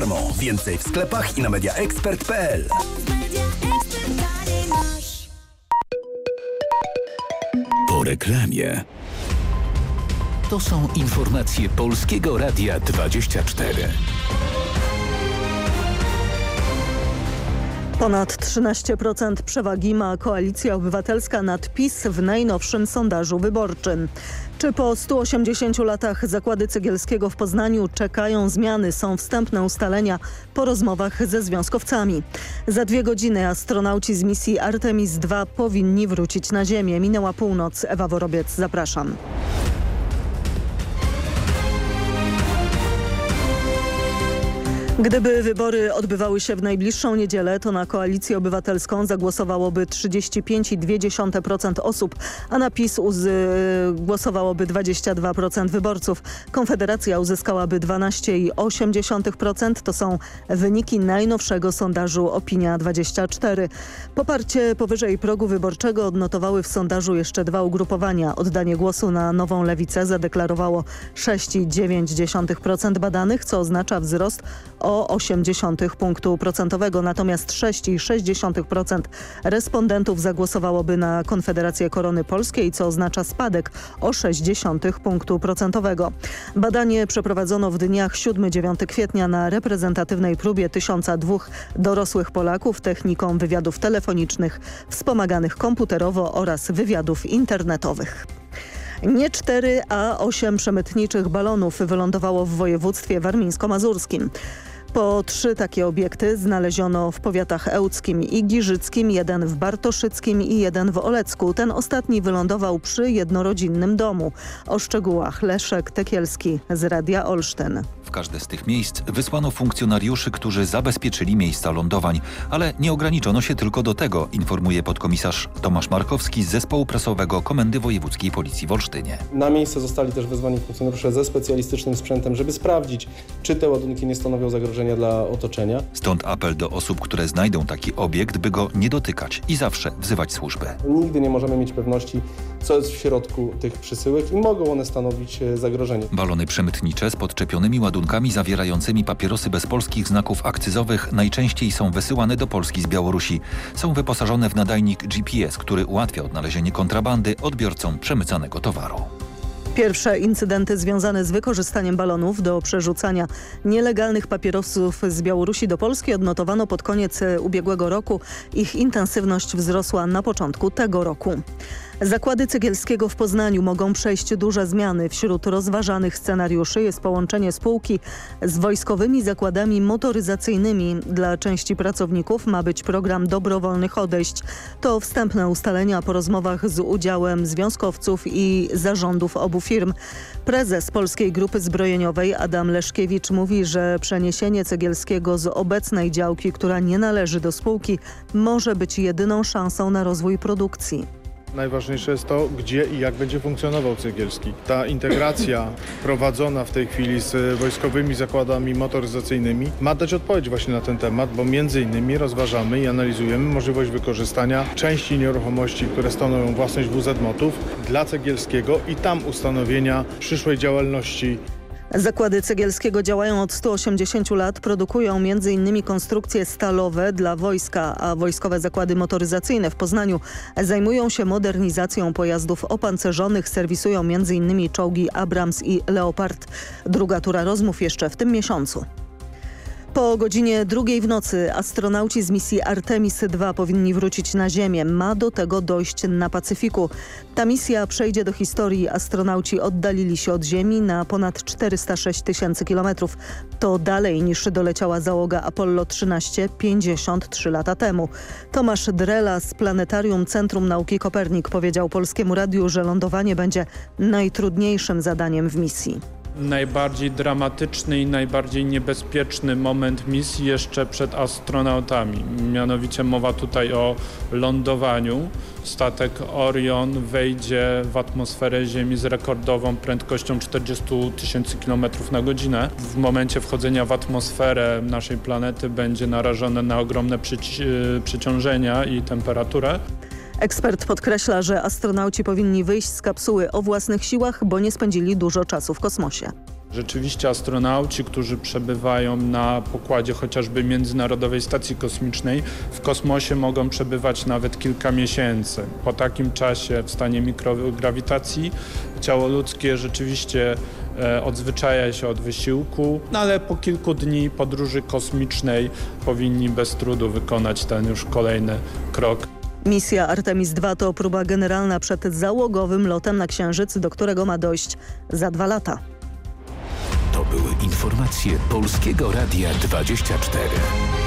darmo. Więcej w sklepach i na mediaexpert.pl. Po reklamie. To są informacje Polskiego Radia 24. Ponad 13% przewagi ma Koalicja Obywatelska nad PiS w najnowszym sondażu wyborczym. Czy po 180 latach zakłady Cegielskiego w Poznaniu czekają zmiany? Są wstępne ustalenia po rozmowach ze związkowcami. Za dwie godziny astronauci z misji Artemis II powinni wrócić na Ziemię. Minęła północ. Ewa Worobiec, zapraszam. Gdyby wybory odbywały się w najbliższą niedzielę, to na Koalicję Obywatelską zagłosowałoby 35,2% osób, a na PiS głosowałoby 22% wyborców. Konfederacja uzyskałaby 12,8%. To są wyniki najnowszego sondażu Opinia 24. Poparcie powyżej progu wyborczego odnotowały w sondażu jeszcze dwa ugrupowania. Oddanie głosu na Nową Lewicę zadeklarowało 6,9% badanych, co oznacza wzrost o 0,8 punktu procentowego, natomiast 6,6% respondentów zagłosowałoby na Konfederację Korony Polskiej, co oznacza spadek o 0,6 punktu procentowego. Badanie przeprowadzono w dniach 7-9 kwietnia na reprezentatywnej próbie 1002 dorosłych Polaków techniką wywiadów telefonicznych wspomaganych komputerowo oraz wywiadów internetowych. Nie cztery, a osiem przemytniczych balonów wylądowało w województwie warmińsko-mazurskim. Po trzy takie obiekty znaleziono w powiatach ełckim i giżyckim, jeden w Bartoszyckim i jeden w Olecku. Ten ostatni wylądował przy jednorodzinnym domu. O szczegółach Leszek Tekielski z Radia Olsztyn. W każde z tych miejsc wysłano funkcjonariuszy, którzy zabezpieczyli miejsca lądowań, ale nie ograniczono się tylko do tego, informuje podkomisarz Tomasz Markowski z zespołu prasowego Komendy Wojewódzkiej Policji w Olsztynie. Na miejsce zostali też wezwani funkcjonariusze ze specjalistycznym sprzętem, żeby sprawdzić, czy te ładunki nie stanowią zagrożenia dla otoczenia. Stąd apel do osób, które znajdą taki obiekt, by go nie dotykać i zawsze wzywać służbę. Nigdy nie możemy mieć pewności, co jest w środku tych przysyłek i mogą one stanowić e, zagrożenie. Balony przemytnicze z podczepionymi ładunkami zawierającymi papierosy bez polskich znaków akcyzowych najczęściej są wysyłane do Polski z Białorusi. Są wyposażone w nadajnik GPS, który ułatwia odnalezienie kontrabandy odbiorcom przemycanego towaru. Pierwsze incydenty związane z wykorzystaniem balonów do przerzucania nielegalnych papierosów z Białorusi do Polski odnotowano pod koniec ubiegłego roku. Ich intensywność wzrosła na początku tego roku. Zakłady Cegielskiego w Poznaniu mogą przejść duże zmiany. Wśród rozważanych scenariuszy jest połączenie spółki z wojskowymi zakładami motoryzacyjnymi. Dla części pracowników ma być program dobrowolnych odejść. To wstępne ustalenia po rozmowach z udziałem związkowców i zarządów obu firm. Prezes Polskiej Grupy Zbrojeniowej Adam Leszkiewicz mówi, że przeniesienie Cegielskiego z obecnej działki, która nie należy do spółki, może być jedyną szansą na rozwój produkcji. Najważniejsze jest to, gdzie i jak będzie funkcjonował Cegielski. Ta integracja prowadzona w tej chwili z wojskowymi zakładami motoryzacyjnymi ma dać odpowiedź właśnie na ten temat, bo między innymi rozważamy i analizujemy możliwość wykorzystania części nieruchomości, które stanowią własność WZ-Motów dla Cegielskiego i tam ustanowienia przyszłej działalności Zakłady Cegielskiego działają od 180 lat, produkują m.in. konstrukcje stalowe dla wojska, a wojskowe zakłady motoryzacyjne w Poznaniu zajmują się modernizacją pojazdów opancerzonych, serwisują m.in. czołgi Abrams i Leopard. Druga tura rozmów jeszcze w tym miesiącu. Po godzinie drugiej w nocy astronauci z misji Artemis II powinni wrócić na Ziemię. Ma do tego dojść na Pacyfiku. Ta misja przejdzie do historii. Astronauci oddalili się od Ziemi na ponad 406 tysięcy kilometrów. To dalej niż doleciała załoga Apollo 13 53 lata temu. Tomasz Drela z Planetarium Centrum Nauki Kopernik powiedział Polskiemu Radiu, że lądowanie będzie najtrudniejszym zadaniem w misji najbardziej dramatyczny i najbardziej niebezpieczny moment misji jeszcze przed astronautami. Mianowicie mowa tutaj o lądowaniu. Statek Orion wejdzie w atmosferę Ziemi z rekordową prędkością 40 tysięcy km na godzinę. W momencie wchodzenia w atmosferę naszej planety będzie narażone na ogromne przyci przyciążenia i temperaturę. Ekspert podkreśla, że astronauci powinni wyjść z kapsuły o własnych siłach, bo nie spędzili dużo czasu w kosmosie Rzeczywiście astronauci, którzy przebywają na pokładzie chociażby Międzynarodowej Stacji Kosmicznej w kosmosie mogą przebywać nawet kilka miesięcy. Po takim czasie w stanie mikrograwitacji ciało ludzkie rzeczywiście e, odzwyczaja się od wysiłku, no ale po kilku dni podróży kosmicznej powinni bez trudu wykonać ten już kolejny krok. Misja Artemis II to próba generalna przed załogowym lotem na Księżyc, do którego ma dojść za dwa lata. To były informacje Polskiego Radia 24.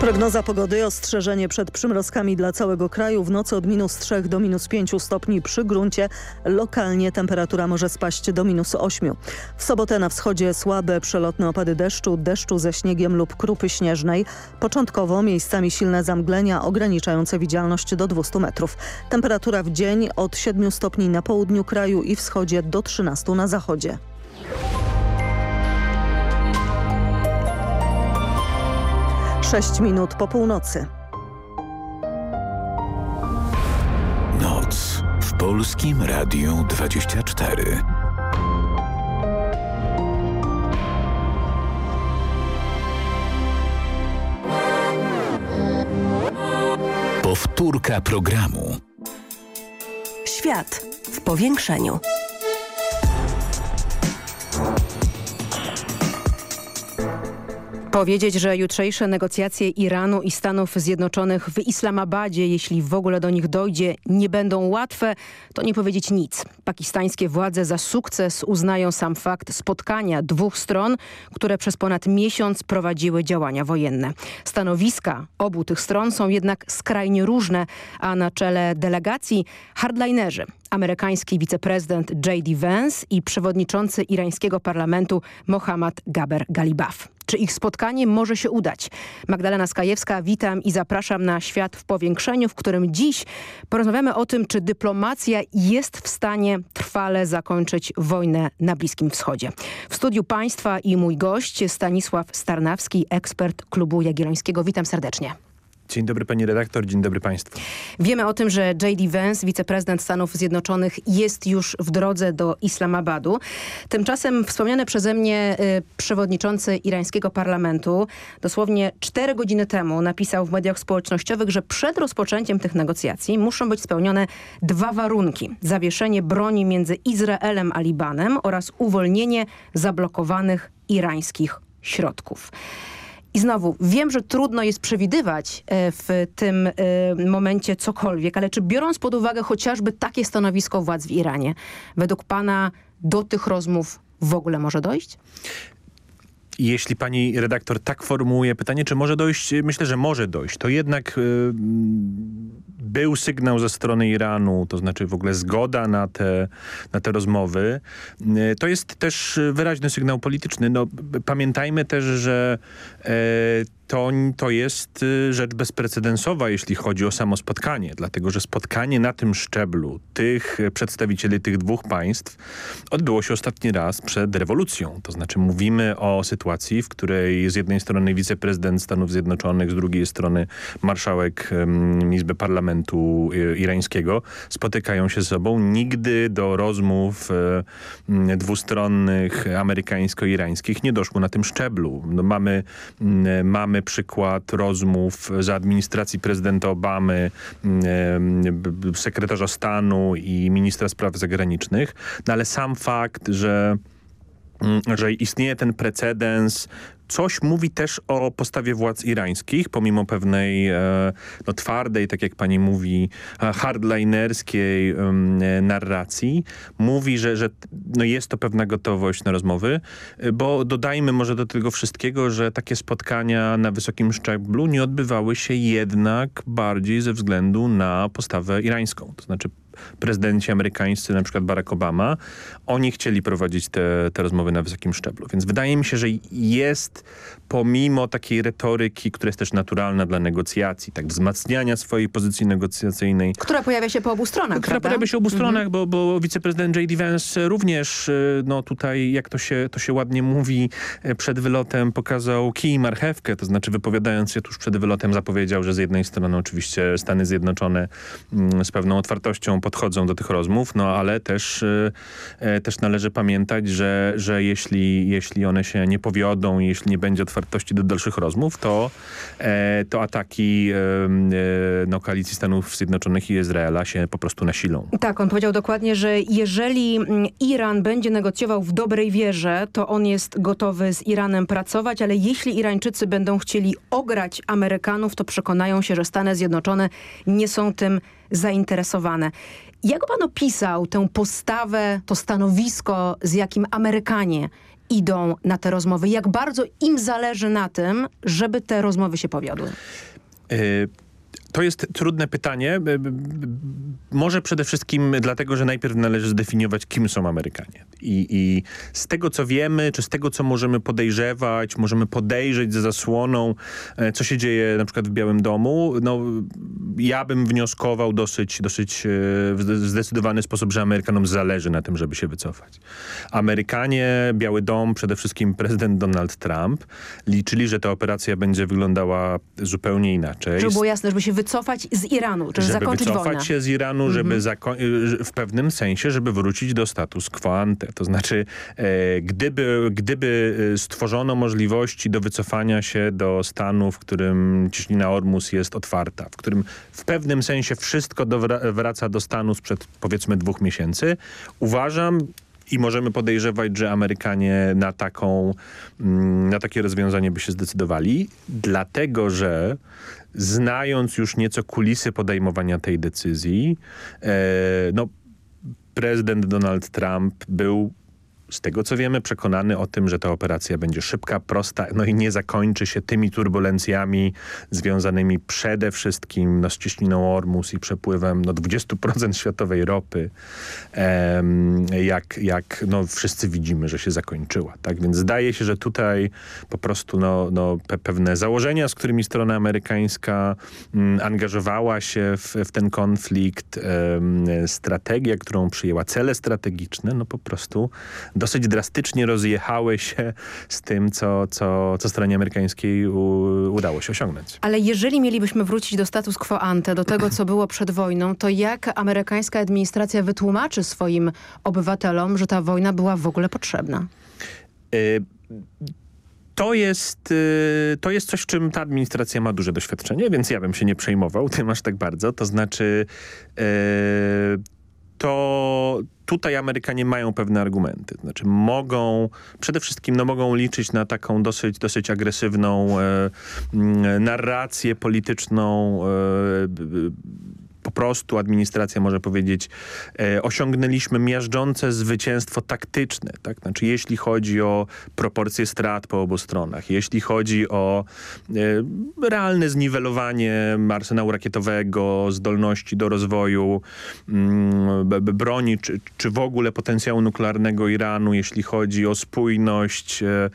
Prognoza pogody, ostrzeżenie przed przymrozkami dla całego kraju. W nocy od minus 3 do minus 5 stopni przy gruncie. Lokalnie temperatura może spaść do minus 8. W sobotę na wschodzie słabe przelotne opady deszczu, deszczu ze śniegiem lub krupy śnieżnej. Początkowo miejscami silne zamglenia ograniczające widzialność do 200 metrów. Temperatura w dzień od 7 stopni na południu kraju i wschodzie do 13 na zachodzie. Sześć minut po północy. Noc w Polskim Radiu 24. Powtórka programu. Świat w powiększeniu. Powiedzieć, że jutrzejsze negocjacje Iranu i Stanów Zjednoczonych w Islamabadzie, jeśli w ogóle do nich dojdzie, nie będą łatwe, to nie powiedzieć nic. Pakistańskie władze za sukces uznają sam fakt spotkania dwóch stron, które przez ponad miesiąc prowadziły działania wojenne. Stanowiska obu tych stron są jednak skrajnie różne, a na czele delegacji hardlinerzy amerykański wiceprezydent J.D. Vance i przewodniczący irańskiego parlamentu Mohammad Gaber Galibaf. Czy ich spotkanie może się udać? Magdalena Skajewska, witam i zapraszam na Świat w Powiększeniu, w którym dziś porozmawiamy o tym, czy dyplomacja jest w stanie trwale zakończyć wojnę na Bliskim Wschodzie. W studiu państwa i mój gość Stanisław Starnawski, ekspert Klubu Jagiellońskiego. Witam serdecznie. Dzień dobry pani redaktor, dzień dobry państwu. Wiemy o tym, że J.D. Vance, wiceprezydent Stanów Zjednoczonych jest już w drodze do Islamabadu. Tymczasem wspomniany przeze mnie y, przewodniczący irańskiego parlamentu dosłownie cztery godziny temu napisał w mediach społecznościowych, że przed rozpoczęciem tych negocjacji muszą być spełnione dwa warunki. Zawieszenie broni między Izraelem a Libanem oraz uwolnienie zablokowanych irańskich środków. I znowu, wiem, że trudno jest przewidywać e, w tym e, momencie cokolwiek, ale czy biorąc pod uwagę chociażby takie stanowisko władz w Iranie, według pana do tych rozmów w ogóle może dojść? Jeśli pani redaktor tak formułuje pytanie, czy może dojść, myślę, że może dojść. To jednak y, był sygnał ze strony Iranu, to znaczy w ogóle zgoda na te, na te rozmowy. Y, to jest też wyraźny sygnał polityczny. No, pamiętajmy też, że y, to, to jest y, rzecz bezprecedensowa, jeśli chodzi o samo spotkanie, dlatego że spotkanie na tym szczeblu tych przedstawicieli tych dwóch państw odbyło się ostatni raz przed rewolucją. To znaczy mówimy o sytuacji, w której z jednej strony wiceprezydent Stanów Zjednoczonych, z drugiej strony marszałek Izby Parlamentu y, irańskiego spotykają się ze sobą. Nigdy do rozmów y, dwustronnych amerykańsko-irańskich nie doszło na tym szczeblu. No mamy, mamy przykład rozmów za administracji prezydenta Obamy, sekretarza stanu i ministra spraw zagranicznych, no ale sam fakt, że mm, że istnieje ten precedens coś mówi też o postawie władz irańskich, pomimo pewnej e, no, twardej, tak jak pani mówi, e, hardlinerskiej narracji. Mówi, że, że no, jest to pewna gotowość na rozmowy, bo dodajmy może do tego wszystkiego, że takie spotkania na wysokim szczeblu nie odbywały się jednak bardziej ze względu na postawę irańską. To znaczy prezydenci amerykańscy, na przykład Barack Obama, oni chcieli prowadzić te, te rozmowy na wysokim szczeblu. Więc wydaje mi się, że jest pomimo takiej retoryki, która jest też naturalna dla negocjacji, tak wzmacniania swojej pozycji negocjacyjnej. Która pojawia się po obu stronach, Która prawda? pojawia się obu Mhm. stronach, bo, bo wiceprezydent J.D. Vance również, e, no tutaj, jak to się, to się ładnie mówi, e, przed wylotem pokazał kij i marchewkę, to znaczy wypowiadając się tuż przed wylotem zapowiedział, że z jednej strony oczywiście Stany Zjednoczone mm, z pewną otwartością podchodzą do tych rozmów, no ale też, e, e, też należy pamiętać, że, że jeśli, jeśli one się nie powiodą, jeśli nie będzie otwartości do dalszych rozmów, to, e, to ataki no, koalicji Stanów Zjednoczonych i Izraela się po prostu nasilą. Tak, on powiedział dokładnie, że jeżeli mm, Iran będzie negocjował w dobrej wierze, to on jest gotowy z Iranem pracować, ale jeśli Irańczycy będą chcieli ograć Amerykanów, to przekonają się, że Stany Zjednoczone nie są tym zainteresowane. Jak pan opisał tę postawę, to stanowisko, z jakim Amerykanie idą na te rozmowy? Jak bardzo im zależy na tym, żeby te rozmowy się powiodły? Y, To jest trudne pytanie. B- Może przede wszystkim dlatego, że najpierw należy zdefiniować, kim są Amerykanie. I, I z tego, co wiemy, czy z tego, co możemy podejrzewać, możemy podejrzeć za zasłoną, e, co się dzieje na przykład w Białym Domu, no ja bym wnioskował dosyć, dosyć e, w zde- zdecydowany sposób, że Amerykanom zależy na tym, żeby się wycofać. Amerykanie, Biały Dom, przede wszystkim prezydent Donald Trump liczyli, że ta operacja będzie wyglądała zupełnie inaczej. Żeby było jasne, żeby się wycofać z Iranu, czy żeby zakończyć wycofać wojnę. się z Iranu, żeby zako- y, w pewnym sensie, żeby wrócić do status quo ante. To znaczy, e, gdyby, gdyby e, stworzono możliwości do wycofania się do stanu, w którym ciśnina Ormus jest otwarta, w którym w pewnym sensie wszystko wraca do stanu sprzed powiedzmy dwóch miesięcy, uważam, i możemy podejrzewać, że Amerykanie na, taką, mm, na takie rozwiązanie by się zdecydowali, dlatego że znając już nieco kulisy podejmowania tej decyzji, e, no, prezydent Donald Trump był z tego co wiemy przekonany o tym, że ta operacja będzie szybka, prosta, no i nie zakończy się tymi turbulencjami związanymi przede wszystkim no, z ciśniną Ormus i przepływem no, 20% światowej ropy, em, jak, jak no, wszyscy widzimy, że się zakończyła. Tak więc zdaje się, że tutaj po prostu no, no, pe pewne założenia, z którymi strona amerykańska mm, angażowała się w, w ten konflikt, em, strategia, którą przyjęła, cele strategiczne, no po prostu dosyć drastycznie rozjechały się z tym, co, co, co stronie amerykańskiej u, udało się osiągnąć. Ale jeżeli mielibyśmy wrócić do status quo ante, do tego, co było przed wojną, to jak amerykańska administracja wytłumaczy swoim obywatelom, że ta wojna była w ogóle potrzebna? Y, To jest, y, to jest coś, w czym ta administracja ma duże doświadczenie, więc ja bym się nie przejmował tym aż tak bardzo. To znaczy, y, to tutaj Amerykanie mają pewne argumenty. Znaczy mogą, przede wszystkim no, mogą liczyć na taką dosyć, dosyć agresywną e, narrację polityczną, e, po prostu administracja może powiedzieć, e, osiągnęliśmy miażdżące zwycięstwo taktyczne. Tak? Znaczy, jeśli chodzi o proporcje strat po obu stronach, jeśli chodzi o e, realne zniwelowanie arsenału rakietowego, zdolności do rozwoju mm, broni, czy, czy w ogóle potencjału nuklearnego Iranu, jeśli chodzi o spójność e,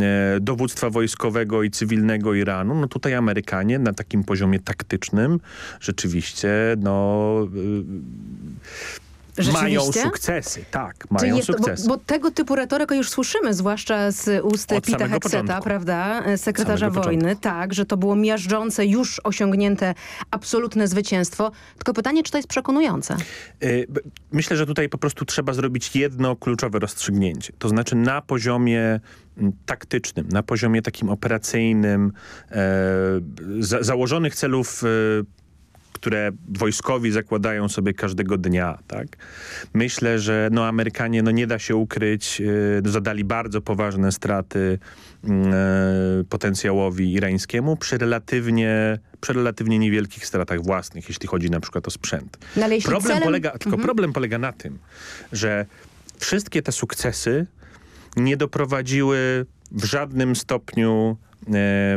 e, dowództwa wojskowego i cywilnego Iranu, no tutaj Amerykanie na takim poziomie taktycznym rzeczywiście no, y, mają Rzeczywiście? sukcesy. Tak, mają jest, sukcesy. bo, bo tego typu retorykę już słyszymy, zwłaszcza z ust Od Pita Hexeta, początku. prawda, sekretarza wojny, początku. tak, że to było miażdżące, już osiągnięte absolutne zwycięstwo. Tylko pytanie, czy to jest przekonujące? Y, Myślę, że tutaj po prostu trzeba zrobić jedno kluczowe rozstrzygnięcie. To znaczy na poziomie mm, taktycznym, na poziomie takim operacyjnym, e, za, założonych celów e, które wojskowi zakładają sobie każdego dnia, tak? Myślę, że no, Amerykanie, no nie da się ukryć, e, zadali bardzo poważne straty e, potencjałowi irańskiemu przy relatywnie, przy relatywnie niewielkich stratach własnych, jeśli chodzi na przykład o sprzęt. No, Problem celem- polega, tylko problem polega na tym, że wszystkie te sukcesy nie doprowadziły w żadnym stopniu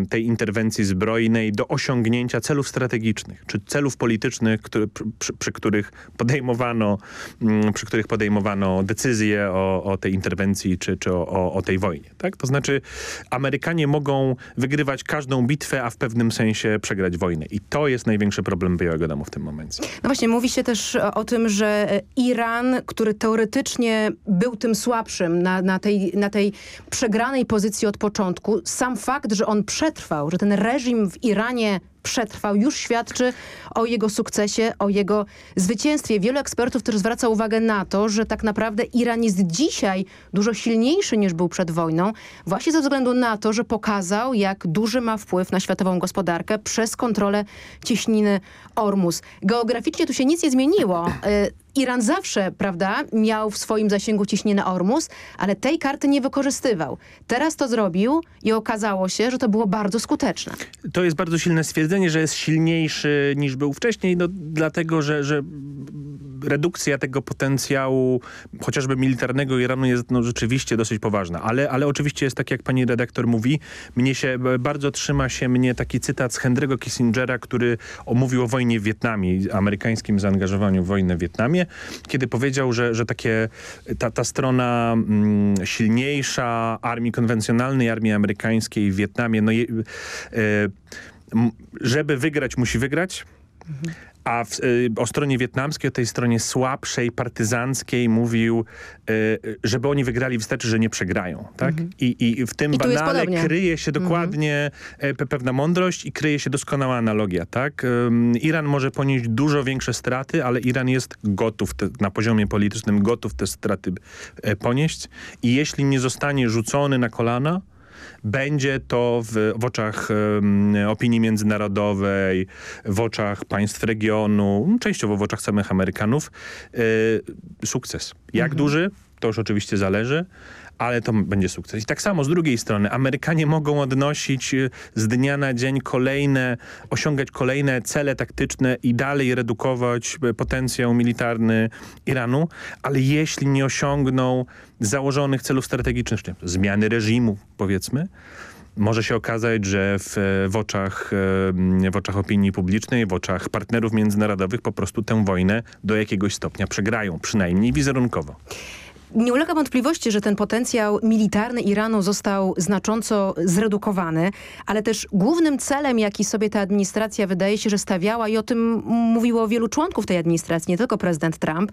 tej interwencji zbrojnej do osiągnięcia celów strategicznych, czy celów politycznych, który, przy, przy, których podejmowano, mm, przy których podejmowano decyzje o, o tej interwencji, czy, czy o, o tej wojnie. Tak? To znaczy Amerykanie mogą wygrywać każdą bitwę, a w pewnym sensie przegrać wojnę. I to jest największy problem Białego Domu w tym momencie. No właśnie, mówi się też o tym, że Iran, który teoretycznie był tym słabszym na, na, tej, na tej przegranej pozycji od początku, sam fakt, że on przetrwał, że ten reżim w Iranie przetrwał, już świadczy o jego sukcesie, o jego zwycięstwie. Wielu ekspertów też zwraca uwagę na to, że tak naprawdę Iran jest dzisiaj dużo silniejszy niż był przed wojną, właśnie ze względu na to, że pokazał, jak duży ma wpływ na światową gospodarkę przez kontrolę cieśniny Ormus. Geograficznie tu się nic nie zmieniło. E, Iran zawsze, prawda, miał w swoim zasięgu ciśnienie Ormus, ale tej karty nie wykorzystywał. Teraz to zrobił i okazało się, że to było bardzo skuteczne. To jest bardzo silne stwierdzenie, że jest silniejszy niż był wcześniej, no, dlatego, że, że redukcja tego potencjału chociażby militarnego Iranu jest no, rzeczywiście dosyć poważna. Ale, ale oczywiście jest tak, jak pani redaktor mówi. Mnie się, bardzo trzyma się mnie taki cytat z Henry'ego Kissingera, który omówił o wojnie w Wietnamie, amerykańskim zaangażowaniu w wojnę w Wietnamie, kiedy powiedział, że, że takie, ta, ta strona mm, silniejsza armii konwencjonalnej, armii amerykańskiej w Wietnamie, no, je, y, żeby wygrać, musi wygrać. Mhm a w, y, o stronie wietnamskiej, o tej stronie słabszej, partyzanckiej mówił, y, żeby oni wygrali, wystarczy, że nie przegrają. Tak? Mhm. I, I w tym I banale kryje się mhm. dokładnie mhm. pewna mądrość i kryje się doskonała analogia. Tak? Iran może ponieść dużo większe straty, ale Iran jest gotów te, na poziomie politycznym, gotów te straty e, ponieść i jeśli nie zostanie rzucony na kolana, będzie to w, w oczach um, opinii międzynarodowej, w oczach państw regionu, częściowo w oczach samych Amerykanów, y, sukces. Jak mhm. duży? To już oczywiście zależy, ale to będzie sukces. I tak samo z drugiej strony Amerykanie mogą odnosić y, z dnia na dzień kolejne, osiągać kolejne cele taktyczne i dalej redukować y, potencjał militarny Iranu, ale jeśli nie osiągną założonych celów strategicznych, zmiany reżimu powiedzmy, może się okazać, że w, w, oczach, w oczach opinii publicznej, w oczach partnerów międzynarodowych po prostu tę wojnę do jakiegoś stopnia przegrają, przynajmniej wizerunkowo. Nie ulega wątpliwości, że ten potencjał militarny Iranu został znacząco zredukowany, ale też głównym celem, jaki sobie ta administracja wydaje się, że stawiała i o tym mówiło wielu członków tej administracji, nie tylko prezydent Trump,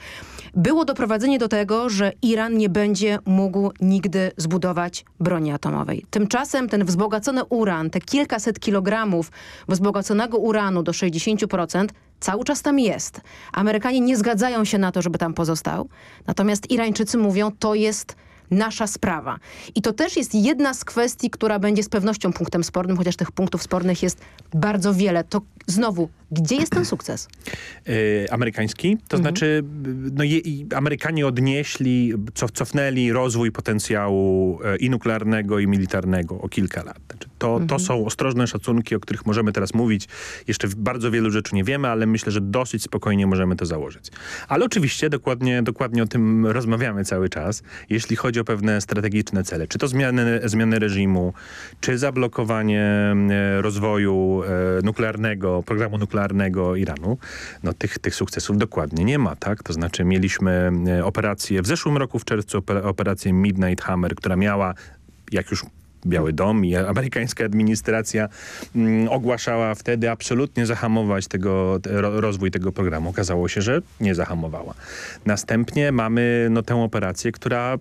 było doprowadzenie do tego, że Iran nie będzie mógł nigdy zbudować broni atomowej. Tymczasem ten wzbogacony uran, te kilkaset kilogramów wzbogaconego uranu do 60% cały czas tam jest. Amerykanie nie zgadzają się na to, żeby tam pozostał. Natomiast Irańczycy mówią, to jest nasza sprawa. I to też jest jedna z kwestii, która będzie z pewnością punktem spornym, chociaż tych punktów spornych jest bardzo wiele. To znowu, gdzie jest ten sukces? Yy, amerykański? To mhm. znaczy, no je, Amerykanie odnieśli, cof, cofnęli rozwój potencjału e, i nuklearnego, i militarnego o kilka lat. Znaczy, to, mhm. to są ostrożne szacunki, o których możemy teraz mówić. Jeszcze bardzo wielu rzeczy nie wiemy, ale myślę, że dosyć spokojnie możemy to założyć. Ale oczywiście dokładnie, dokładnie o tym rozmawiamy cały czas, jeśli chodzi o pewne strategiczne cele. Czy to zmiany, zmiany reżimu, czy zablokowanie e, rozwoju e, nuklearnego, programu nuklearnego Iranu, no tych, tych sukcesów dokładnie nie ma, tak? To znaczy mieliśmy e, operację w zeszłym roku w czerwcu, operację Midnight Hammer, która miała, jak już Biały Dom i amerykańska administracja mm, ogłaszała wtedy absolutnie zahamować tego, ro, rozwój tego programu. Okazało się, że nie zahamowała. Następnie mamy no, tę operację, która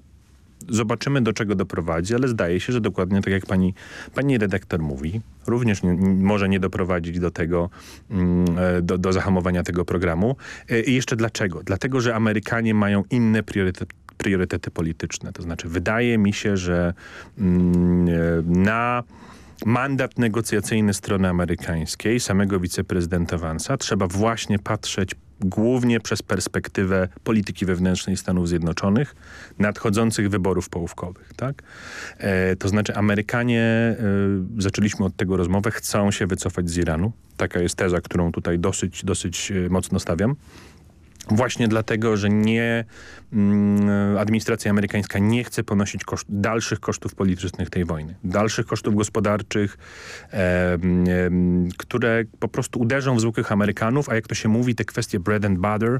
Zobaczymy, do czego doprowadzi, ale zdaje się, że dokładnie tak jak pani, pani redaktor mówi, również nie, może nie doprowadzić do tego, mm, e, do, do zahamowania tego programu. E, I jeszcze dlaczego? Dlatego, że Amerykanie mają inne priorytety priorytety polityczne. To znaczy wydaje mi się, że mm, e, na mandat negocjacyjny strony amerykańskiej, samego wiceprezydenta Vansa, trzeba właśnie patrzeć głównie przez perspektywę polityki wewnętrznej Stanów Zjednoczonych, nadchodzących wyborów połówkowych. Tak? E, to znaczy Amerykanie, e, zaczęliśmy od tego rozmowę, chcą się wycofać z Iranu. Taka jest teza, którą tutaj dosyć, dosyć e, mocno stawiam. Właśnie dlatego, że nie mm, administracja amerykańska nie chce ponosić koszt, dalszych kosztów politycznych tej wojny. Dalszych kosztów gospodarczych, e, e, które po prostu uderzą w zwykłych Amerykanów, a jak to się mówi, te kwestie bread and butter,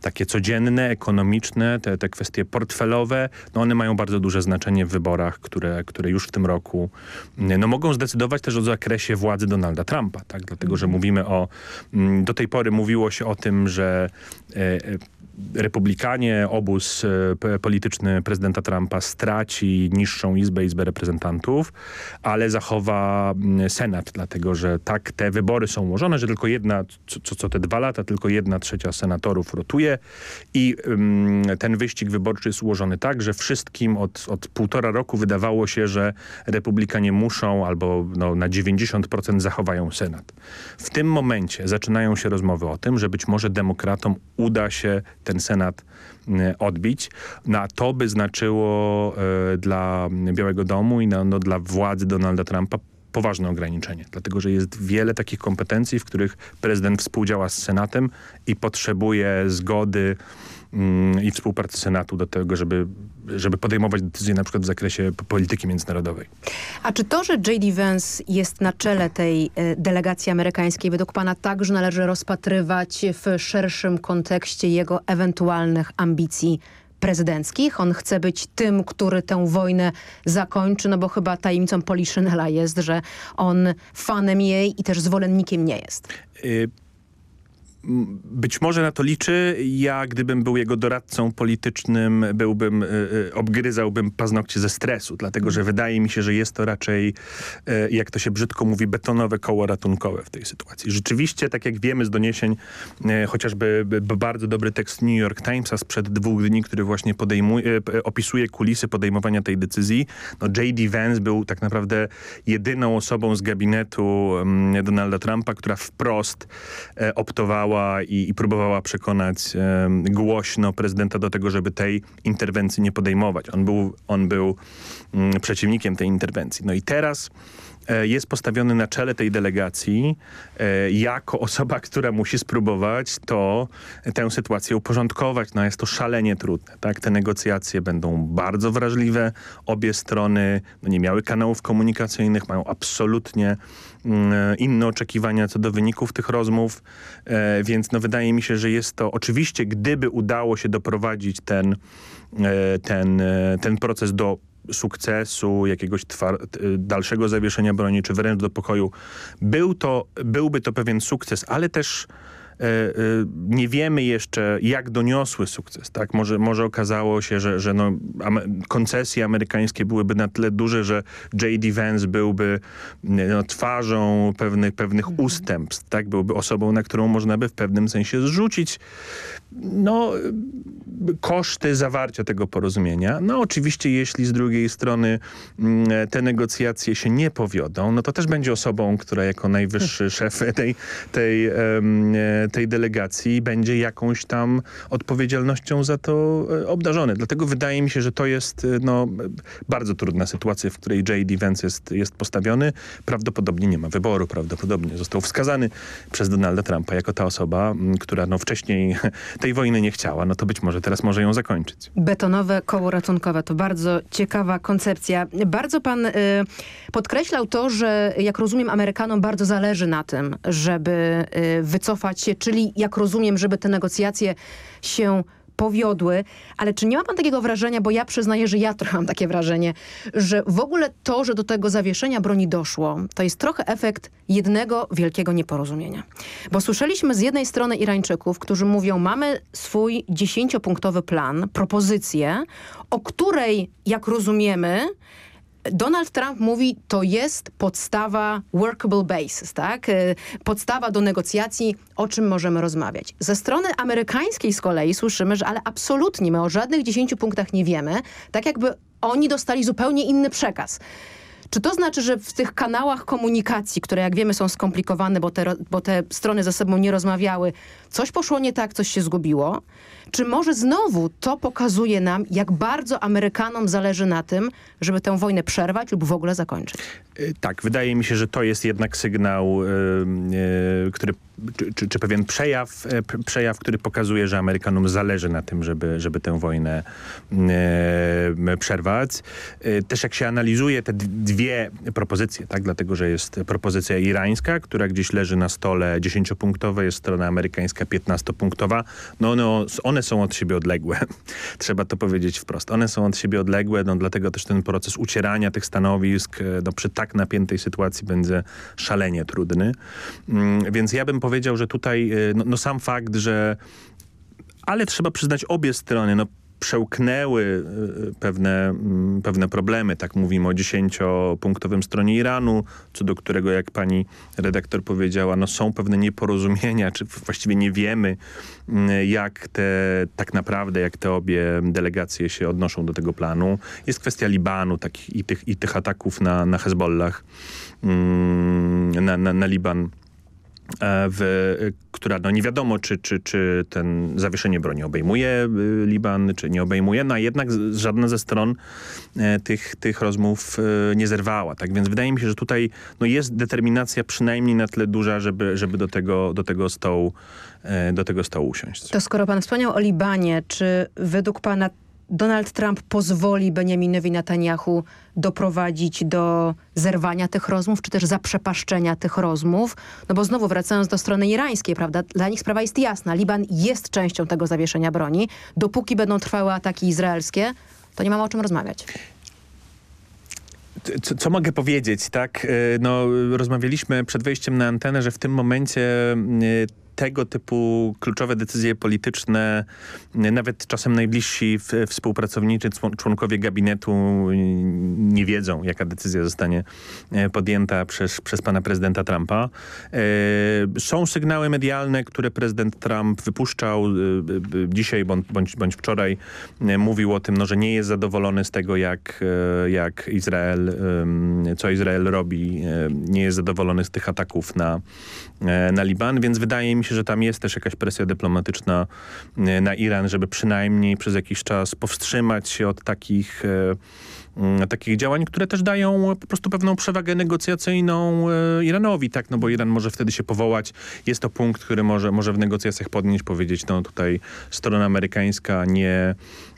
takie codzienne, ekonomiczne, te, te kwestie portfelowe, no one mają bardzo duże znaczenie w wyborach, które, które już w tym roku no mogą zdecydować też o zakresie władzy Donalda Trumpa, tak? Dlatego, że mówimy o, mm, do tej pory mówiło się o tym, że uh, republikanie, obóz e, polityczny prezydenta Trumpa straci niższą izbę, izbę reprezentantów, ale zachowa mm, Senat, dlatego że tak te wybory są ułożone, że tylko jedna, co, co te dwa lata, tylko jedna trzecia senatorów rotuje i um, ten wyścig wyborczy jest ułożony tak, że wszystkim od, od półtora roku wydawało się, że republikanie muszą albo no, na 90% zachowają Senat. W tym momencie zaczynają się rozmowy o tym, że być może demokratom uda się ten Senat e, odbić. No, a to by znaczyło e, dla Białego Domu i no, no, dla władzy Donalda Trumpa poważne ograniczenie, dlatego że jest wiele takich kompetencji, w których prezydent współdziała z Senatem i potrzebuje zgody mm, i współpracy Senatu do tego, żeby, żeby podejmować decyzje na przykład w zakresie polityki międzynarodowej. A czy to, że J.D. Vance jest na czele tej e, delegacji amerykańskiej, według pana także należy rozpatrywać w szerszym kontekście jego ewentualnych ambicji prezydenckich. On chce być tym, który tę wojnę zakończy, no bo chyba tajemnicą Poliszynela jest, że on fanem jej i też zwolennikiem nie jest. Y być może na to liczy. Ja, gdybym był jego doradcą politycznym, byłbym, y, y, obgryzałbym paznokcie ze stresu, dlatego że wydaje mi się, że jest to raczej, y, jak to się brzydko mówi, betonowe koło ratunkowe w tej sytuacji. Rzeczywiście, tak jak wiemy z doniesień, chociażby bardzo dobry tekst New York Timesa sprzed dwóch dni, który właśnie podejmuje, opisuje kulisy podejmowania tej decyzji. No, J.D. Vance był tak naprawdę jedyną osobą z gabinetu Donalda Trumpa, która wprost optowała i, i próbowała przekonać e, głośno prezydenta do tego, żeby tej interwencji nie podejmować. On był, on był mm, przeciwnikiem tej interwencji. No i teraz e, jest postawiony na czele tej delegacji e, jako osoba, która musi spróbować to, tę sytuację uporządkować. No jest to szalenie trudne. Tak? Te negocjacje będą bardzo wrażliwe. Obie strony no nie miały kanałów komunikacyjnych, mają absolutnie inne oczekiwania co do wyników tych rozmów, e, więc no wydaje mi się, że jest to oczywiście, gdyby udało się doprowadzić ten, e, ten, e, ten proces do sukcesu, jakiegoś dalszego zawieszenia broni, czy wręcz do pokoju, był to, byłby to pewien sukces, ale też nie wiemy jeszcze, jak doniosły sukces. Tak? Może, może okazało się, że, że no, koncesje amerykańskie byłyby na tyle duże, że J.D. Vance byłby no, twarzą pewnych, pewnych mhm. ustępstw. Tak? Byłby osobą, na którą można by w pewnym sensie zrzucić no, koszty zawarcia tego porozumienia. No oczywiście, jeśli z drugiej strony mm, te negocjacje się nie powiodą, no to też będzie osobą, która jako najwyższy szef tej, tej, tej delegacji będzie jakąś tam odpowiedzialnością za to e, obdarzony. Dlatego wydaje mi się, że to jest e, no, bardzo trudna sytuacja, w której J.D. Vance jest, jest postawiony. Prawdopodobnie nie ma wyboru, prawdopodobnie został wskazany przez Donalda Trumpa jako ta osoba, która no, wcześniej tej wojny nie chciała, no to być może teraz może ją zakończyć. Betonowe koło ratunkowe to bardzo ciekawa koncepcja. Bardzo pan y, podkreślał to, że jak rozumiem Amerykanom bardzo zależy na tym, żeby y, wycofać się, czyli jak rozumiem, żeby te negocjacje się powiodły, ale czy nie ma pan takiego wrażenia, bo ja przyznaję, że ja trochę mam takie wrażenie, że w ogóle to, że do tego zawieszenia broni doszło, to jest trochę efekt jednego wielkiego nieporozumienia. Bo słyszeliśmy z jednej strony Irańczyków, którzy mówią, mamy swój dziesięciopunktowy plan, propozycję, o której, jak rozumiemy, Donald Trump mówi, to jest podstawa workable basis, tak? Y, podstawa do negocjacji, o czym możemy rozmawiać. Ze strony amerykańskiej z kolei słyszymy, że ale absolutnie my o żadnych 10 punktach nie wiemy, tak jakby oni dostali zupełnie inny przekaz. Czy to znaczy, że w tych kanałach komunikacji, które jak wiemy są skomplikowane, bo te, bo te strony ze sobą nie rozmawiały, coś poszło nie tak, coś się zgubiło? Czy może znowu to pokazuje nam, jak bardzo Amerykanom zależy na tym, żeby tę wojnę przerwać lub w ogóle zakończyć? Y, tak, wydaje mi się, że to jest jednak sygnał, yy, który czy, czy, czy, pewien przejaw, przejaw, który pokazuje, że Amerykanom zależy na tym, żeby, żeby tę wojnę e, przerwać. E, też jak się analizuje te dwie propozycje, tak, dlatego, że jest propozycja irańska, która gdzieś leży na stole dziesięciopunktowa, jest strona amerykańska piętnastopunktowa, no one, one są od siebie odległe. Trzeba to powiedzieć wprost. One są od siebie odległe, no dlatego też ten proces ucierania tych stanowisk no, przy tak napiętej sytuacji będzie szalenie trudny. Mm, więc ja bym powiedział, że tutaj no, no sam fakt, że ale trzeba przyznać obie strony, no przełknęły y, pewne, mm, pewne problemy. Tak mówimy o dziesięciopunktowym stronie Iranu, co do którego, jak pani redaktor powiedziała, no są pewne nieporozumienia, czy właściwie nie wiemy, mm, jak te, tak naprawdę, jak te obie delegacje się odnoszą do tego planu. Jest kwestia Libanu tak, i, tych, i tych ataków na, na Hezbollah, mm, na, na, na Liban E, w, która no nie wiadomo, czy, czy, czy ten zawieszenie broni obejmuje y, Liban, czy nie obejmuje, no a jednak żadna ze stron e, tych, tych rozmów e, nie zerwała. Tak więc wydaje mi się, że tutaj no jest determinacja przynajmniej na tyle duża, żeby, żeby do, tego, do tego stołu do tego stołu usiąść. To skoro pan wspomniał o Libanie, czy według pana Donald Trump pozwoli Benjaminowi Netanyahu doprowadzić do zerwania tych rozmów, czy też zaprzepaszczenia tych rozmów. No bo znowu wracając do strony irańskiej, prawda, dla nich sprawa jest jasna. Liban jest częścią tego zawieszenia broni. Dopóki będą trwały ataki izraelskie, to nie mamy o czym rozmawiać. Co, co, mogę powiedzieć, tak? E, no, rozmawialiśmy przed wejściem na antenę, że w tym momencie e, tego typu kluczowe decyzje polityczne, nawet czasem najbliżsi współpracowniczy, członkowie gabinetu nie wiedzą, jaka decyzja zostanie e, podjęta przez, przez pana prezydenta Trumpa. E, są sygnały medialne, które prezydent Trump wypuszczał e, dzisiaj bądź, bądź wczoraj. Mówił o tym, no, że nie jest zadowolony z tego, jak, jak Izrael, co Izrael robi. Nie jest zadowolony z tych ataków na, na Liban, więc wydaje mi mi się, że tam jest też jakaś presja dyplomatyczna e, na Iran, żeby przynajmniej przez jakiś czas powstrzymać się od takich e, takich działań, które też dają po prostu pewną przewagę negocjacyjną e, Iranowi, tak, no bo Iran może wtedy się powołać. Jest to punkt, który może, może w negocjacjach podnieść, powiedzieć, no tutaj strona amerykańska nie,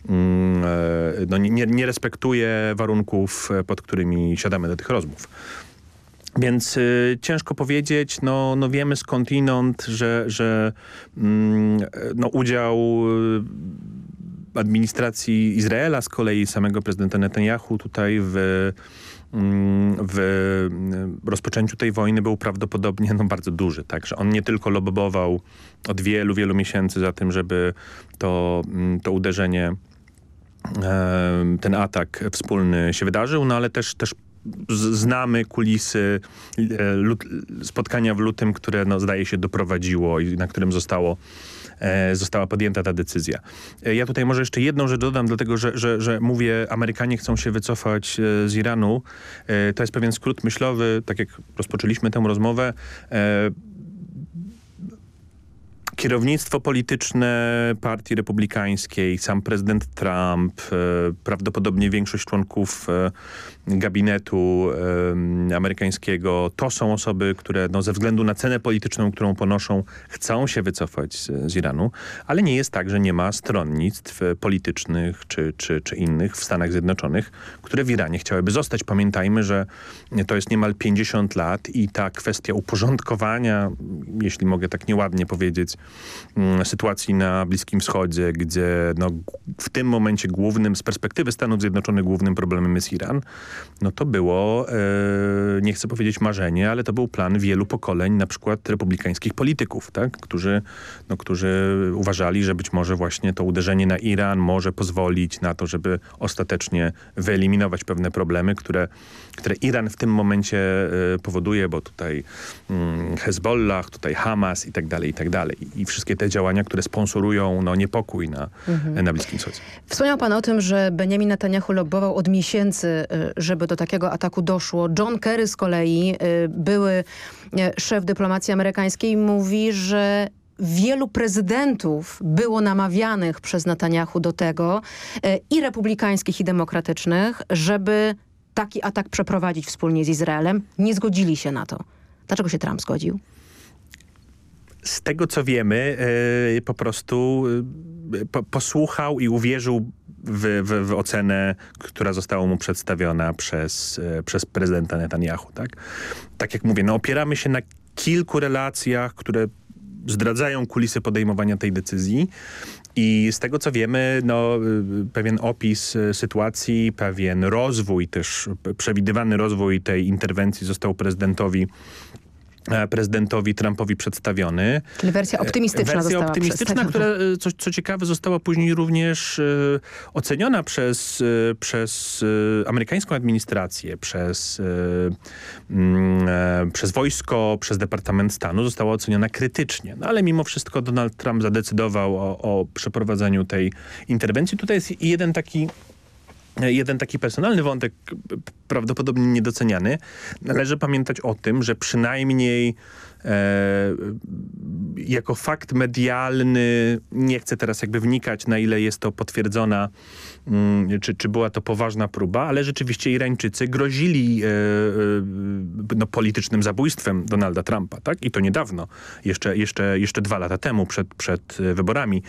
mm, no, nie, nie respektuje warunków, pod którymi siadamy do tych rozmów. Więc y, ciężko powiedzieć, no, no wiemy skądinąd, że, że mm, no, udział y, administracji Izraela z kolei samego prezydenta Netanyahu tutaj w, mm, w rozpoczęciu tej wojny był prawdopodobnie no, bardzo duży. Także on nie tylko lobował od wielu, wielu miesięcy za tym, żeby to, mm, to uderzenie ten atak wspólny się wydarzył, no ale też, też znamy kulisy e, spotkania w lutym, które no, zdaje się doprowadziło i na którym zostało e, została podjęta ta decyzja. E, ja tutaj może jeszcze jedną rzecz dodam, dlatego że, że, że mówię, Amerykanie chcą się wycofać z Iranu. To jest pewien skrót myślowy, tak jak rozpoczęliśmy tę rozmowę kierownictwo polityczne Partii Republikańskiej, sam prezydent Trump, prawdopodobnie większość członków gabinetu e, amerykańskiego, to są osoby, które no, ze względu na cenę polityczną, którą ponoszą, chcą się wycofać z, z Iranu, ale nie jest tak, że nie ma stronnictw politycznych czy, czy, czy innych w Stanach Zjednoczonych, które w Iranie chciałyby zostać. Pamiętajmy, że to jest niemal 50 lat i ta kwestia uporządkowania, jeśli mogę tak nieładnie powiedzieć, Mm, sytuacji na Bliskim Wschodzie, gdzie no, w tym momencie głównym, z perspektywy Stanów Zjednoczonych głównym problemem jest Iran, no to było, e, nie chcę powiedzieć marzenie, ale to był plan wielu pokoleń, na przykład republikańskich polityków, tak? którzy, no, którzy uważali, że być może właśnie to uderzenie na Iran może pozwolić na to, żeby ostatecznie wyeliminować pewne problemy, które, które Iran w tym momencie e, powoduje, bo tutaj mm, Hezbollah, tutaj Hamas i tak dalej, i tak dalej i wszystkie te działania, które sponsorują no, niepokój na, mhm. na Bliskim Wschodzie. Wspomniał pan o tym, że Benjamin Netanyahu lobbował od miesięcy, y, żeby do takiego ataku doszło. John Kerry z kolei, y, były y, szef dyplomacji amerykańskiej, mówi, że wielu prezydentów było namawianych przez Netanyahu do tego i republikańskich i demokratycznych, żeby taki atak przeprowadzić wspólnie z Izraelem. Nie zgodzili się na to. Dlaczego się Trump zgodził? z tego co wiemy, po prostu po, posłuchał i uwierzył w, w, w, ocenę, która została mu przedstawiona przez, przez prezydenta Netanyahu. Tak? tak jak mówię, no opieramy się na kilku relacjach, które zdradzają kulisy podejmowania tej decyzji. I z tego co wiemy, no, pewien opis sytuacji, pewien rozwój też, przewidywany rozwój tej interwencji został prezydentowi prezydentowi Trumpowi przedstawiony. Czyli wersja optymistyczna Wersja optymistyczna, która e, co, co ciekawe została później również e, oceniona przez, e, przez e, amerykańską administrację, przez, mm, przez wojsko, przez Departament Stanu. Została oceniona krytycznie. No ale mimo wszystko Donald Trump zadecydował o, o przeprowadzeniu tej interwencji. Tutaj jest jeden taki jeden taki personalny wątek, prawdopodobnie niedoceniany. Należy pamiętać o tym, że przynajmniej e, jako fakt medialny, nie chcę teraz jakby wnikać na ile jest to potwierdzona Mm, czy, czy była to poważna próba, ale rzeczywiście Irańczycy grozili e, e, no, politycznym zabójstwem Donalda Trumpa, tak? I to niedawno, jeszcze, jeszcze, jeszcze dwa lata temu, przed, przed wyborami.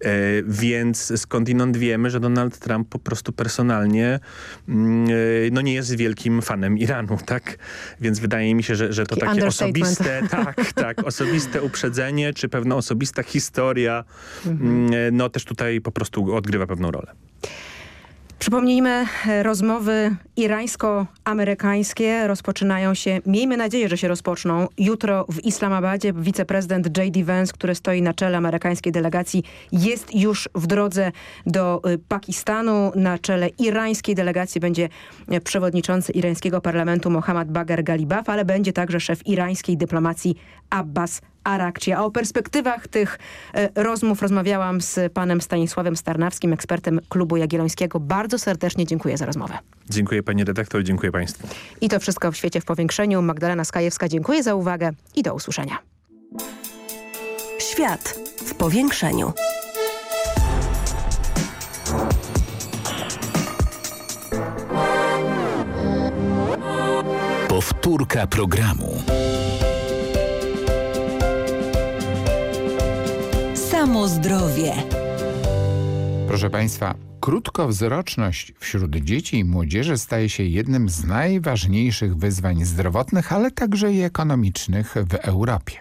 E, więc skądinąd wiemy, że Donald Trump po prostu personalnie mm, no, nie jest wielkim fanem Iranu, tak? Więc wydaje mi się, że, że to Taki takie osobiste, tak, tak, osobiste uprzedzenie, czy pewna osobista historia, mhm. Mm, no też tutaj po prostu odgrywa pewną rolę. Przypomnijmy, e, rozmowy irańsko-amerykańskie rozpoczynają się, miejmy nadzieję, że się rozpoczną, jutro w Islamabadzie. Wiceprezydent J.D. Vance, który stoi na czele amerykańskiej delegacji, jest już w drodze do e, Pakistanu. Na czele irańskiej delegacji będzie e, przewodniczący irańskiego parlamentu Mohammad Bagher Galibaf, ale będzie także szef irańskiej dyplomacji Abbas Arakci. A o perspektywach tych e, rozmów rozmawiałam z panem Stanisławem Starnawskim, ekspertem Klubu Jagiellońskiego. Bardzo serdecznie dziękuję za rozmowę. Dziękuję pani redaktor, dziękuję państwu. I to wszystko w Świecie w Powiększeniu. Magdalena Skajewska, dziękuję za uwagę i do usłyszenia. Świat w Powiększeniu. Powtórka programu. Samo zdrowie. Proszę Państwa, krótkowzroczność wśród dzieci i młodzieży staje się jednym z najważniejszych wyzwań zdrowotnych, ale także i ekonomicznych w Europie.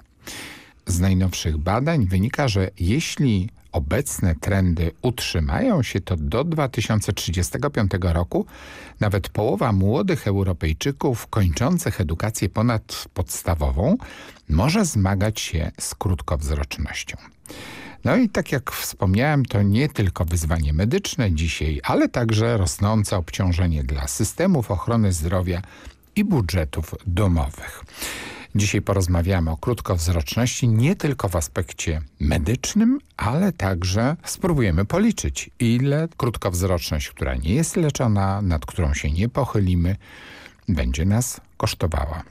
Z najnowszych badań wynika, że jeśli obecne trendy utrzymają się, to do 2035 roku nawet połowa młodych Europejczyków kończących edukację ponadpodstawową może zmagać się z krótkowzrocznością. No i tak jak wspomniałem, to nie tylko wyzwanie medyczne dzisiaj, ale także rosnące obciążenie dla systemów ochrony zdrowia i budżetów domowych. Dzisiaj porozmawiamy o krótkowzroczności nie tylko w aspekcie medycznym, ale także spróbujemy policzyć, ile krótkowzroczność, która nie jest leczona, nad którą się nie pochylimy, będzie nas kosztowała.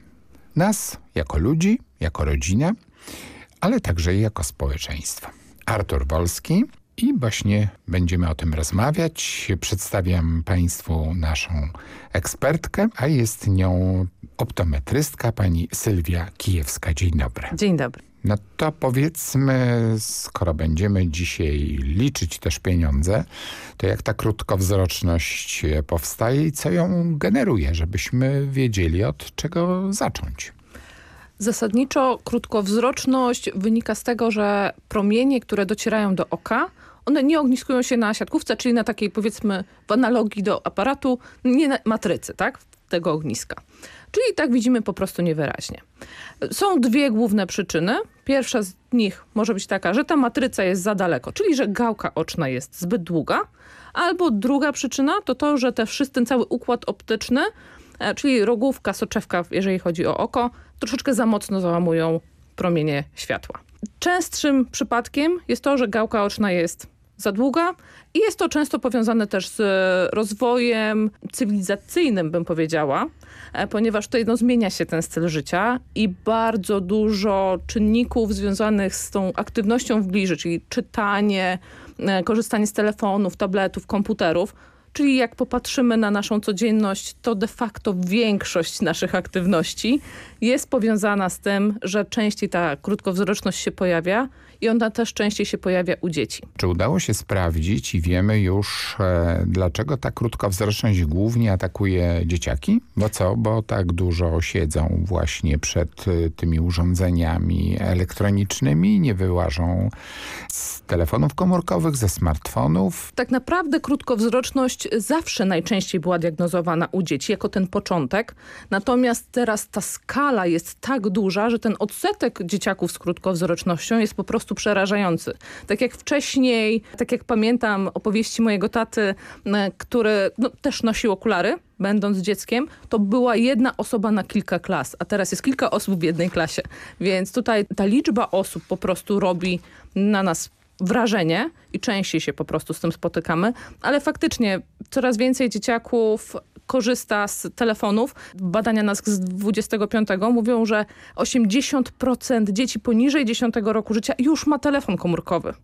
Nas jako ludzi, jako rodzina, ale także jako społeczeństwo. Artur Wolski i właśnie będziemy o tym rozmawiać. Przedstawiam Państwu naszą ekspertkę, a jest nią optometrystka pani Sylwia Kijewska. Dzień dobry. Dzień dobry. No to powiedzmy, skoro będziemy dzisiaj liczyć też pieniądze, to jak ta krótkowzroczność powstaje i co ją generuje, żebyśmy wiedzieli od czego zacząć. Zasadniczo krótkowzroczność wynika z tego, że promienie, które docierają do oka, one nie ogniskują się na siatkówce, czyli na takiej powiedzmy w analogii do aparatu, nie na matrycy, tak? Tego ogniska. Czyli tak widzimy po prostu niewyraźnie. Są dwie główne przyczyny. Pierwsza z nich może być taka, że ta matryca jest za daleko, czyli że gałka oczna jest zbyt długa. Albo druga przyczyna to to, że te ten cały układ optyczny, czyli rogówka, soczewka, jeżeli chodzi o oko, troszeczkę za mocno załamują promienie światła. Częstszym przypadkiem jest to, że gałka oczna jest za długa i jest to często powiązane też z rozwojem cywilizacyjnym, bym powiedziała, e, ponieważ tutaj no, zmienia się ten styl życia i bardzo dużo czynników związanych z tą aktywnością w bliży, czyli czytanie, e, korzystanie z telefonów, tabletów, komputerów, Czyli jak popatrzymy na naszą codzienność, to de facto większość naszych aktywności jest powiązana z tym, że częściej ta krótkowzroczność się pojawia i ona też częściej się pojawia u dzieci. Czy udało się sprawdzić i wiemy już, e, dlaczego ta krótkowzroczność głównie atakuje dzieciaki? Bo co? Bo tak dużo siedzą właśnie przed e, tymi urządzeniami elektronicznymi, nie wyłażą z telefonów komórkowych, ze smartfonów. Tak naprawdę krótkowzroczność zawsze najczęściej była diagnozowana u dzieci jako ten początek. Natomiast teraz ta skala jest tak duża, że ten odsetek dzieciaków z krótkowzrocznością jest po prostu przerażający. Tak jak wcześniej, tak jak pamiętam opowieści mojego taty, który no, też nosił okulary, będąc dzieckiem, to była jedna osoba na kilka klas, a teraz jest kilka osób w jednej klasie. Więc tutaj ta liczba osób po prostu robi na nas wrażenie i częściej się po prostu z tym spotykamy, ale faktycznie coraz więcej dzieciaków korzysta z telefonów. Badania NASK z 25 mówią, że 80% dzieci poniżej 10 roku życia już ma telefon komórkowy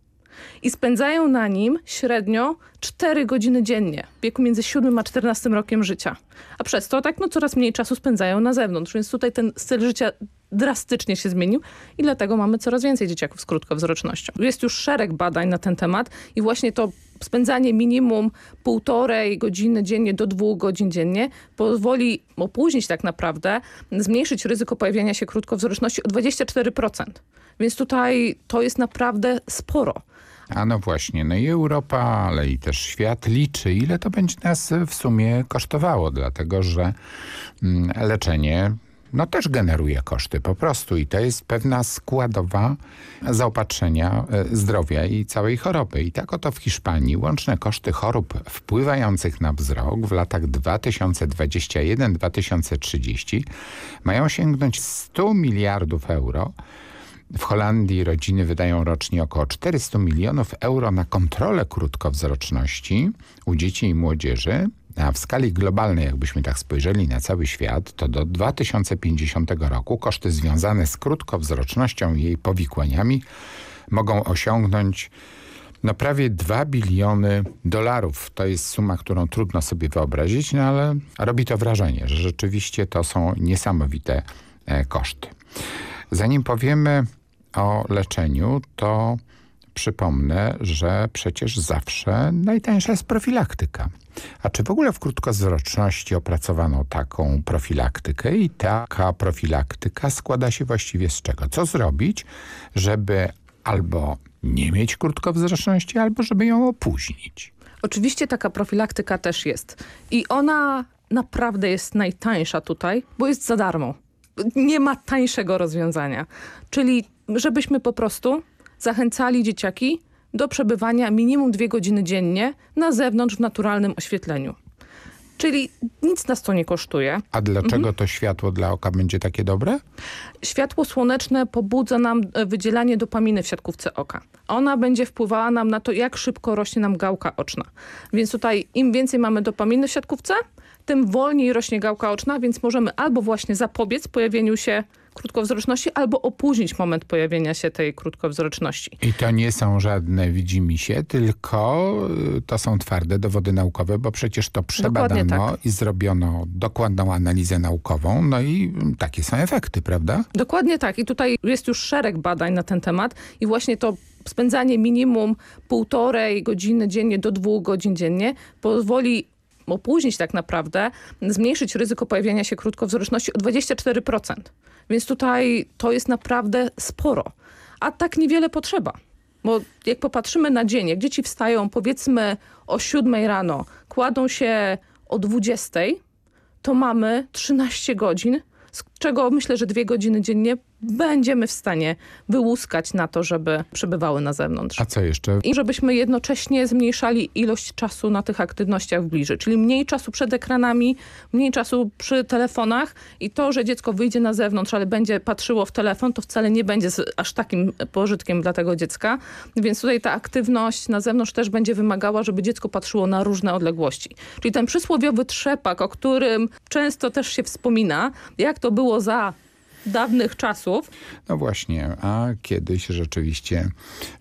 i spędzają na nim średnio 4 godziny dziennie w wieku między 7 a 14 rokiem życia. A przez to tak no, coraz mniej czasu spędzają na zewnątrz, więc tutaj ten styl życia drastycznie się zmienił i dlatego mamy coraz więcej dzieciaków z krótkowzrocznością. Jest już szereg badań na ten temat i właśnie to spędzanie minimum półtorej godziny dziennie do dwóch godzin dziennie pozwoli opóźnić tak naprawdę, zmniejszyć ryzyko pojawienia się krótkowzroczności o 24%. Więc tutaj to jest naprawdę sporo. A no właśnie, no i Europa, ale i też świat liczy, ile to będzie nas w sumie kosztowało, dlatego że mm, leczenie no też generuje koszty po prostu i to jest pewna składowa zaopatrzenia e, zdrowia i całej choroby. I tak oto w Hiszpanii łączne koszty chorób wpływających na wzrok w latach 2021-2030 mają sięgnąć 100 miliardów euro. W Holandii rodziny wydają rocznie około 400 milionów euro na kontrolę krótkowzroczności u dzieci i młodzieży, a w skali globalnej, jakbyśmy tak spojrzeli na cały świat, to do 2050 roku koszty związane z krótkowzrocznością i jej powikłaniami mogą osiągnąć no prawie 2 biliony dolarów. To jest suma, którą trudno sobie wyobrazić, no ale robi to wrażenie, że rzeczywiście to są niesamowite e, koszty. Zanim powiemy o leczeniu, to przypomnę, że przecież zawsze najtańsza jest profilaktyka. A czy w ogóle w krótkowzroczności opracowano taką profilaktykę i taka profilaktyka składa się właściwie z czego? Co zrobić, żeby albo nie mieć krótkowzroczności, albo żeby ją opóźnić? Oczywiście taka profilaktyka też jest. I ona naprawdę jest najtańsza tutaj, bo jest za darmo. Nie ma tańszego rozwiązania. Czyli żebyśmy po prostu zachęcali dzieciaki do przebywania minimum dwie godziny dziennie na zewnątrz w naturalnym oświetleniu. Czyli nic nas to nie kosztuje. A dlaczego mhm. to światło dla oka będzie takie dobre? Światło słoneczne pobudza nam e, wydzielanie dopaminy w siatkówce oka. Ona będzie wpływała nam na to, jak szybko rośnie nam gałka oczna. Więc tutaj im więcej mamy dopaminy w siatkówce, tym wolniej rośnie gałka oczna, więc możemy albo właśnie zapobiec pojawieniu się krótkowzroczności albo opóźnić moment pojawienia się tej krótkowzroczności. I to nie są żadne widzimisię, tylko y, to są twarde dowody naukowe, bo przecież to przebadano tak. i zrobiono dokładną analizę naukową, no i takie są efekty, prawda? Dokładnie tak i tutaj jest już szereg badań na ten temat i właśnie to spędzanie minimum półtorej godziny dziennie do dwóch godzin dziennie pozwoli opóźnić tak naprawdę, zmniejszyć ryzyko pojawienia się krótkowzroczności o 24%. Więc tutaj to jest naprawdę sporo. A tak niewiele potrzeba. Bo jak popatrzymy na dzień, jak dzieci wstają powiedzmy o 7 rano, kładą się o 20, to mamy 13 godzin, czego myślę, że dwie godziny dziennie będziemy w stanie wyłuskać na to, żeby przebywały na zewnątrz. A co jeszcze? I żebyśmy jednocześnie zmniejszali ilość czasu na tych aktywnościach w bliżej, czyli mniej czasu przed ekranami, mniej czasu przy telefonach i to, że dziecko wyjdzie na zewnątrz, ale będzie patrzyło w telefon, to wcale nie będzie aż takim pożytkiem dla tego dziecka, więc tutaj ta aktywność na zewnątrz też będzie wymagała, żeby dziecko patrzyło na różne odległości. Czyli ten przysłowiowy trzepak, o którym często też się wspomina, jak to było za dawnych czasów. No właśnie, a kiedyś rzeczywiście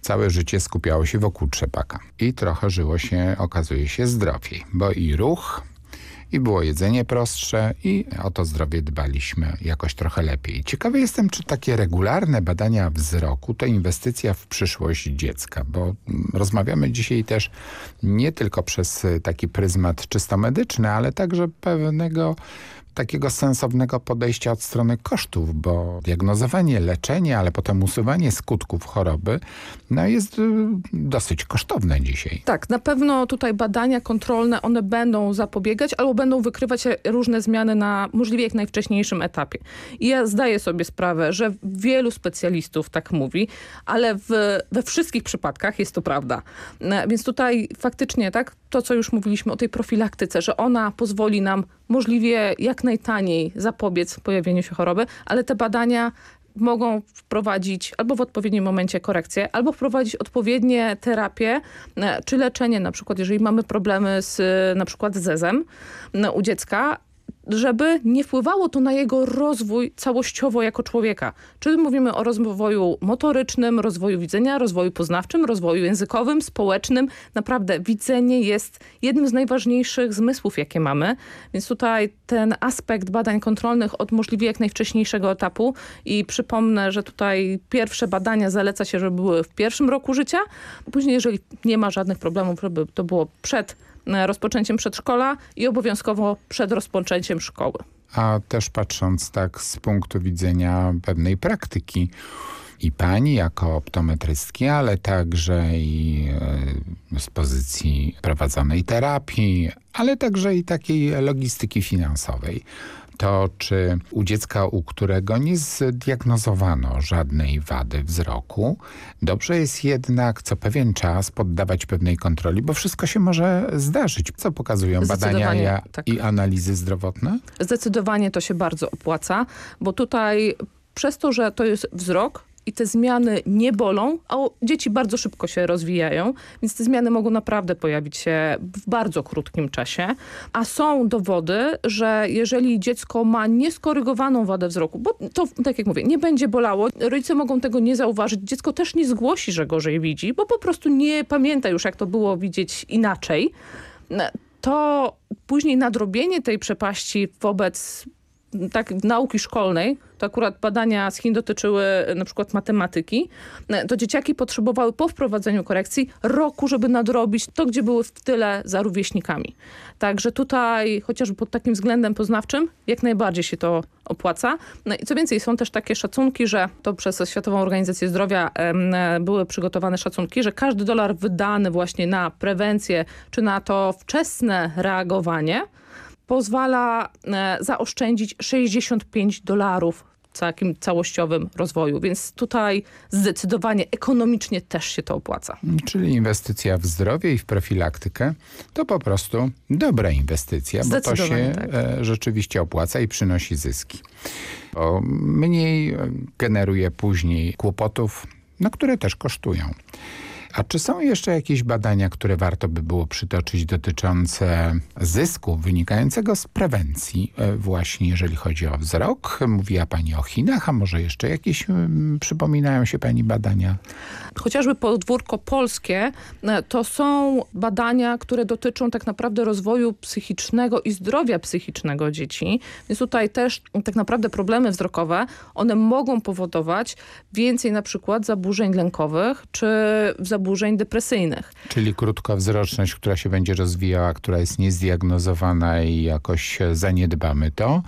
całe życie skupiało się wokół trzepaka. I trochę żyło się, okazuje się, zdrowiej, bo i ruch, i było jedzenie prostsze i o to zdrowie dbaliśmy jakoś trochę lepiej. Ciekawy jestem, czy takie regularne badania wzroku to inwestycja w przyszłość dziecka, bo rozmawiamy dzisiaj też nie tylko przez taki pryzmat czysto medyczny, ale także pewnego takiego sensownego podejścia od strony kosztów, bo diagnozowanie, leczenie, ale potem usuwanie skutków choroby no jest y, dosyć kosztowne dzisiaj. Tak, na pewno tutaj badania kontrolne, one będą zapobiegać albo będą wykrywać różne zmiany na możliwie jak najwcześniejszym etapie. I ja zdaję sobie sprawę, że wielu specjalistów tak mówi, ale w, we wszystkich przypadkach jest to prawda. E, więc tutaj faktycznie tak, to co już mówiliśmy o tej profilaktyce, że ona pozwoli nam możliwie jak najtaniej zapobiec pojawieniu się choroby, ale te badania mogą wprowadzić albo w odpowiednim momencie korekcję, albo wprowadzić odpowiednie terapie e, czy leczenie, na przykład jeżeli mamy problemy z na przykład zezem e, u dziecka, żeby nie wpływało to na jego rozwój całościowo jako człowieka. Czyli mówimy o rozwoju motorycznym, rozwoju widzenia, rozwoju poznawczym, rozwoju językowym, społecznym. Naprawdę widzenie jest jednym z najważniejszych zmysłów, jakie mamy. Więc tutaj ten aspekt badań kontrolnych od możliwie jak najwcześniejszego etapu i przypomnę, że tutaj pierwsze badania zaleca się, żeby były w pierwszym roku życia. Później, jeżeli nie ma żadnych problemów, żeby to było przed rozpoczęciem przedszkola i obowiązkowo przed rozpoczęciem szkoły. A też patrząc tak z punktu widzenia pewnej praktyki, i pani jako optometrystki, ale także i e, z pozycji prowadzonej terapii, ale także i takiej logistyki finansowej to, czy u dziecka, u którego nie zdiagnozowano żadnej wady wzroku, dobrze jest jednak co pewien czas poddawać pewnej kontroli, bo wszystko się może zdarzyć. Co pokazują badania tak. i analizy zdrowotne? Zdecydowanie to się bardzo opłaca, bo tutaj przez to, że to jest wzrok, i te zmiany nie bolą, a dzieci bardzo szybko się rozwijają, więc te zmiany mogą naprawdę pojawić się w bardzo krótkim czasie. A są dowody, że jeżeli dziecko ma nieskorygowaną wadę wzroku, bo to, tak jak mówię, nie będzie bolało, rodzice mogą tego nie zauważyć, dziecko też nie zgłosi, że gorzej widzi, bo po prostu nie pamięta już, jak to było widzieć inaczej, to później nadrobienie tej przepaści wobec tak nauki szkolnej, to akurat badania z Chin dotyczyły na przykład matematyki, to dzieciaki potrzebowały po wprowadzeniu korekcji roku, żeby nadrobić to, gdzie były w tyle za rówieśnikami. Także tutaj chociażby pod takim względem poznawczym jak najbardziej się to opłaca. No i co więcej, są też takie szacunki, że to przez Światową Organizację Zdrowia były przygotowane szacunki, że każdy dolar wydany właśnie na prewencję czy na to wczesne reagowanie pozwala e, zaoszczędzić 65 dolarów w takim całościowym rozwoju, więc tutaj zdecydowanie ekonomicznie też się to opłaca. Czyli inwestycja w zdrowie i w profilaktykę to po prostu dobra inwestycja, bo to się tak. E, rzeczywiście opłaca i przynosi zyski. Bo mniej generuje później kłopotów, no, które też kosztują. A czy są jeszcze jakieś badania, które warto by było przytoczyć dotyczące zysku wynikającego z prewencji e, właśnie jeżeli chodzi o wzrok? Mówiła Pani o Chinach, a może jeszcze jakieś przypominają się Pani badania? Chociażby podwórko polskie e, to są badania, które dotyczą tak naprawdę rozwoju psychicznego i zdrowia psychicznego dzieci. Więc tutaj też tak naprawdę problemy wzrokowe, one mogą powodować więcej na przykład zaburzeń lękowych czy zaburzeń zaburzeń depresyjnych. Czyli krótkowzroczność, która się będzie rozwijała, która jest niezdiagnozowana i jakoś zaniedbamy to,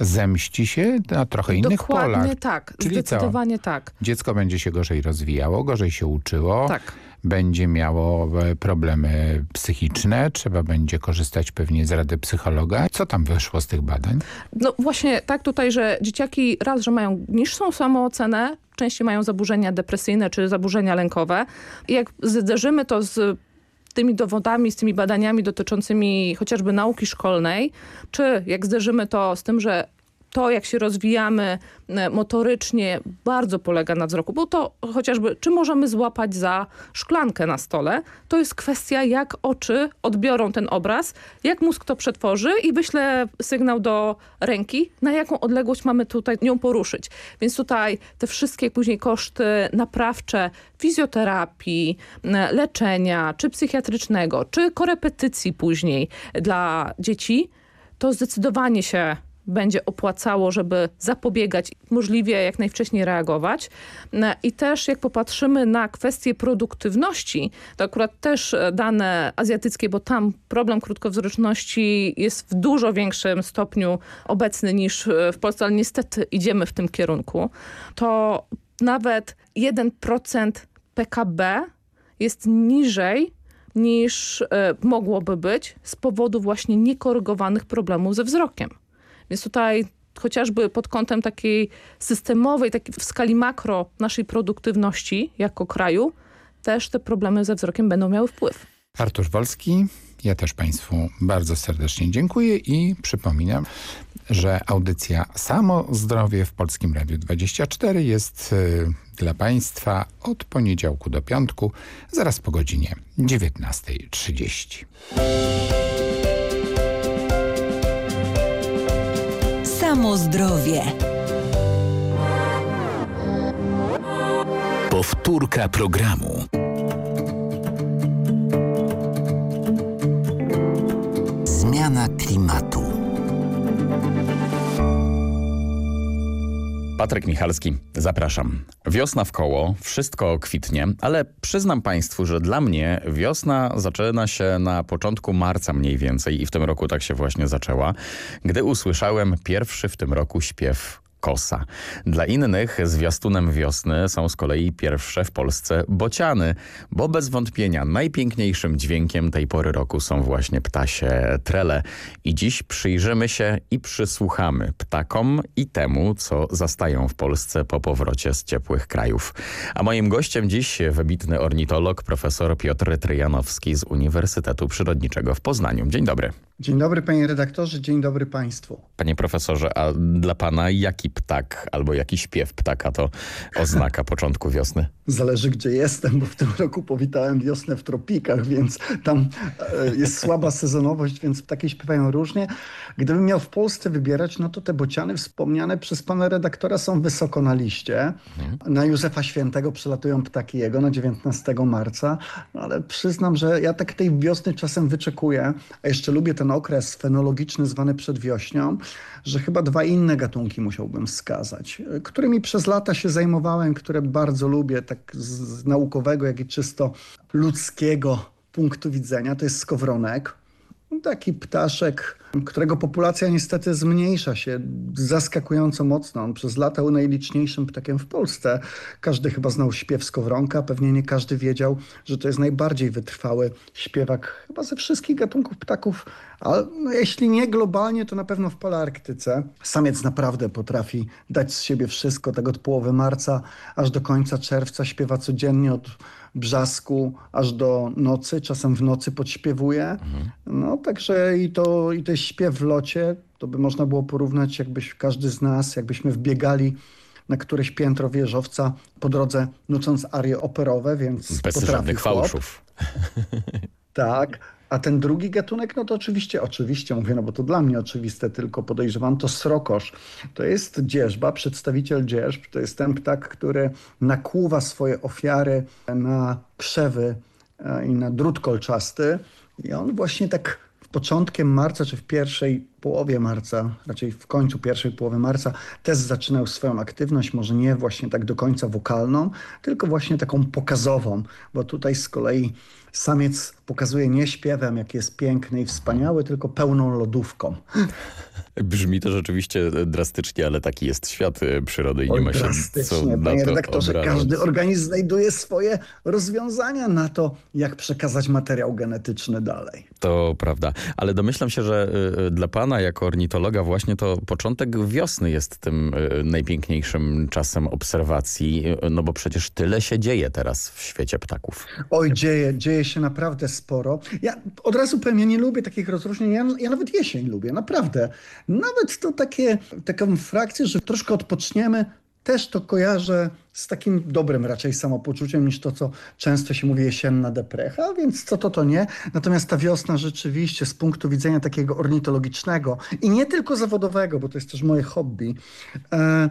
zemści się na trochę innych Dokładnie polach. Dokładnie tak, Czyli zdecydowanie co? tak. Dziecko będzie się gorzej rozwijało, gorzej się uczyło. Tak będzie miało e, problemy psychiczne, trzeba będzie korzystać pewnie z rady psychologa. Co tam wyszło z tych badań? No właśnie tak tutaj, że dzieciaki raz, że mają niższą samoocenę, częściej mają zaburzenia depresyjne czy zaburzenia lękowe. I jak zderzymy to z tymi dowodami, z tymi badaniami dotyczącymi chociażby nauki szkolnej, czy jak zderzymy to z tym, że to, jak się rozwijamy e, motorycznie, bardzo polega na wzroku, bo to chociażby, czy możemy złapać za szklankę na stole, to jest kwestia, jak oczy odbiorą ten obraz, jak mózg to przetworzy i wyśle sygnał do ręki, na jaką odległość mamy tutaj nią poruszyć. Więc tutaj te wszystkie później koszty naprawcze fizjoterapii, leczenia, czy psychiatrycznego, czy korepetycji później dla dzieci, to zdecydowanie się będzie opłacało, żeby zapobiegać, możliwie jak najwcześniej reagować. I też jak popatrzymy na kwestię produktywności, to akurat też dane azjatyckie, bo tam problem krótkowzroczności jest w dużo większym stopniu obecny niż w Polsce, ale niestety idziemy w tym kierunku, to nawet 1% PKB jest niżej niż mogłoby być z powodu właśnie niekorygowanych problemów ze wzrokiem. Więc tutaj chociażby pod kątem takiej systemowej, takiej w skali makro naszej produktywności jako kraju, też te problemy ze wzrokiem będą miały wpływ. Artur Wolski, ja też Państwu bardzo serdecznie dziękuję i przypominam, że audycja Samo Zdrowie w Polskim Radiu 24 jest y, dla Państwa od poniedziałku do piątku, zaraz po godzinie 19.30. Samo zdrowie. Powtórka programu. Zmiana klimatu. Patryk Michalski, zapraszam. Wiosna w koło, wszystko kwitnie, ale przyznam Państwu, że dla mnie wiosna zaczyna się na początku marca mniej więcej i w tym roku tak się właśnie zaczęła, gdy usłyszałem pierwszy w tym roku śpiew kosa. Dla innych zwiastunem wiosny są z kolei pierwsze w Polsce bociany, bo bez wątpienia najpiękniejszym dźwiękiem tej pory roku są właśnie ptasie trele. I dziś przyjrzymy się i przysłuchamy ptakom i temu, co zastają w Polsce po powrocie z ciepłych krajów. A moim gościem dziś wybitny ornitolog profesor Piotr Tryjanowski z Uniwersytetu Przyrodniczego w Poznaniu. Dzień dobry. Dzień dobry panie redaktorze, dzień dobry państwu. Panie profesorze, a dla pana jaki ptak albo jaki śpiew ptaka to oznaka początku wiosny? Zależy gdzie jestem, bo w tym roku powitałem wiosnę w tropikach, więc tam jest słaba sezonowość, więc ptaki śpiewają różnie. Gdybym miał w Polsce wybierać, no to te bociany wspomniane przez pana redaktora są wysoko na liście. Mhm. Na Józefa Świętego przylatują ptaki jego na 19 marca, no ale przyznam, że ja tak tej wiosny czasem wyczekuję, a jeszcze lubię ten okres fenologiczny zwany przedwiośnią, że chyba dwa inne gatunki musiałbym wskazać, którymi przez lata się zajmowałem, które bardzo lubię, tak z naukowego, jak i czysto ludzkiego punktu widzenia. To jest skowronek, taki ptaszek, którego populacja niestety zmniejsza się zaskakująco mocno. On przez lata był najliczniejszym ptakiem w Polsce. Każdy chyba znał śpiew skowronka, pewnie nie każdy wiedział, że to jest najbardziej wytrwały śpiewak chyba ze wszystkich gatunków ptaków, ale no, jeśli nie globalnie, to na pewno w Polarktyce. Samiec naprawdę potrafi dać z siebie wszystko, tak od połowy marca aż do końca czerwca śpiewa codziennie od brzasku aż do nocy, czasem w nocy podśpiewuje. Mhm. No także i to, i jest śpiew w locie, to by można było porównać, jakbyś każdy z nas, jakbyśmy wbiegali na któreś piętro wieżowca po drodze nucąc arie operowe, więc Bez żadnych chłop. fałszów. Tak. A ten drugi gatunek, no to oczywiście, oczywiście mówię, no bo to dla mnie oczywiste, tylko podejrzewam, to srokosz. To jest dzierżba, przedstawiciel dzierżb. To jest ten ptak, który nakłuwa swoje ofiary na krzewy e, i na drut kolczasty. I on właśnie tak w początkiem marca, czy w pierwszej połowie marca, raczej w końcu pierwszej połowy marca, też zaczynał swoją aktywność, może nie właśnie tak do końca wokalną, tylko właśnie taką pokazową, bo tutaj z kolei samiec pokazuje nie śpiewem, jak jest piękny i wspaniały, tylko pełną lodówką. Brzmi to rzeczywiście drastycznie, ale taki jest świat e, przyrody i Oj, nie ma się co na Panie to redaktorze, obrać. każdy organizm znajduje swoje rozwiązania na to, jak przekazać materiał genetyczny dalej. To prawda, ale domyślam się, że e, dla pana jako ornitologa właśnie to początek wiosny jest tym e, najpiękniejszym czasem obserwacji, no bo przecież tyle się dzieje teraz w świecie ptaków. Oj, dzieje, dzieje się naprawdę sporo. Ja od razu powiem, ja nie lubię takich rozróżnień, ja, ja nawet jesień lubię, naprawdę. Nawet to takie, taką frakcję, że troszkę odpoczniemy, też to kojarzę z takim dobrym raczej samopoczuciem niż to, co często się mówi jesienna deprecha, więc co to, to nie. Natomiast ta wiosna rzeczywiście z punktu widzenia takiego ornitologicznego i nie tylko zawodowego, bo to jest też moje hobby, e,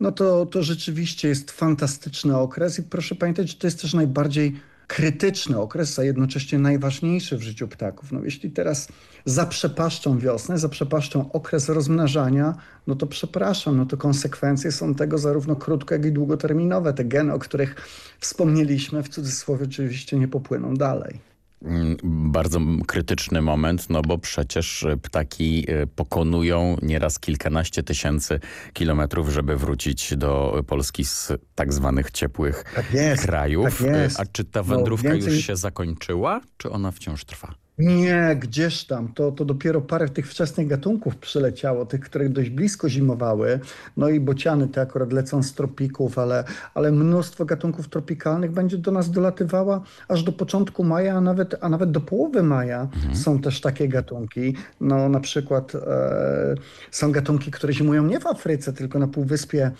no to, to rzeczywiście jest fantastyczny okres i proszę pamiętać, że to jest też najbardziej krytyczny okres, a jednocześnie najważniejszy w życiu ptaków. No jeśli teraz zaprzepaszczą wiosnę, zaprzepaszczą okres rozmnażania, no to przepraszam, no to konsekwencje są tego zarówno krótko, jak i długoterminowe. Te geny, o których wspomnieliśmy, w cudzysłowie oczywiście nie popłyną dalej. Mm, bardzo krytyczny moment, no bo przecież ptaki e, pokonują nieraz kilkanaście tysięcy kilometrów, żeby wrócić do Polski z tak zwanych ciepłych tak jest, krajów. Tak jest. A czy ta wędrówka no, więcej... już się zakończyła, czy ona wciąż trwa? Nie, gdzież tam. To, to dopiero parę tych wczesnych gatunków przyleciało, tych, które dość blisko zimowały. No i bociany te akurat lecą z tropików, ale, ale mnóstwo gatunków tropikalnych będzie do nas dolatywała aż do początku maja, a nawet, a nawet do połowy maja mhm. są też takie gatunki. No na przykład e, są gatunki, które zimują nie w Afryce, tylko na Półwyspie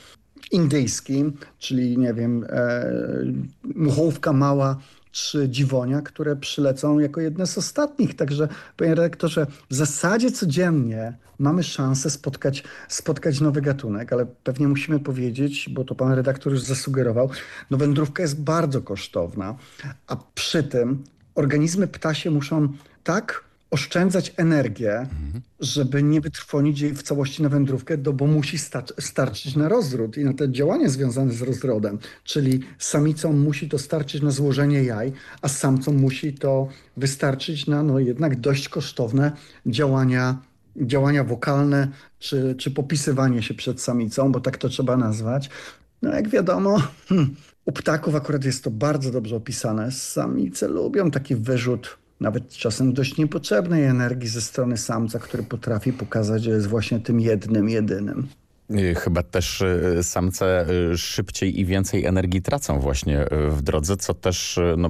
Indyjskim, czyli nie wiem, e, muchówka mała czy dziwonia, które przylecą jako jedne z ostatnich. Także, panie redaktorze, w zasadzie codziennie mamy szansę spotkać, spotkać nowy gatunek, ale pewnie musimy powiedzieć, bo to pan redaktor już zasugerował, no wędrówka jest bardzo kosztowna, a przy tym organizmy ptasie muszą tak oszczędzać energię, żeby nie wytrwonić jej w całości na wędrówkę, bo musi starczyć na rozród i na te działania związane z rozrodem. Czyli samicą musi to starczyć na złożenie jaj, a samcom musi to wystarczyć na no, jednak dość kosztowne działania, działania wokalne czy, czy popisywanie się przed samicą, bo tak to trzeba nazwać. No jak wiadomo, u ptaków akurat jest to bardzo dobrze opisane. Samice lubią taki wyrzut nawet czasem dość niepotrzebnej energii ze strony samca, który potrafi pokazać, że jest właśnie tym jednym, jedynym. Chyba też y, samce y, szybciej i więcej energii tracą właśnie y, w drodze, co też no,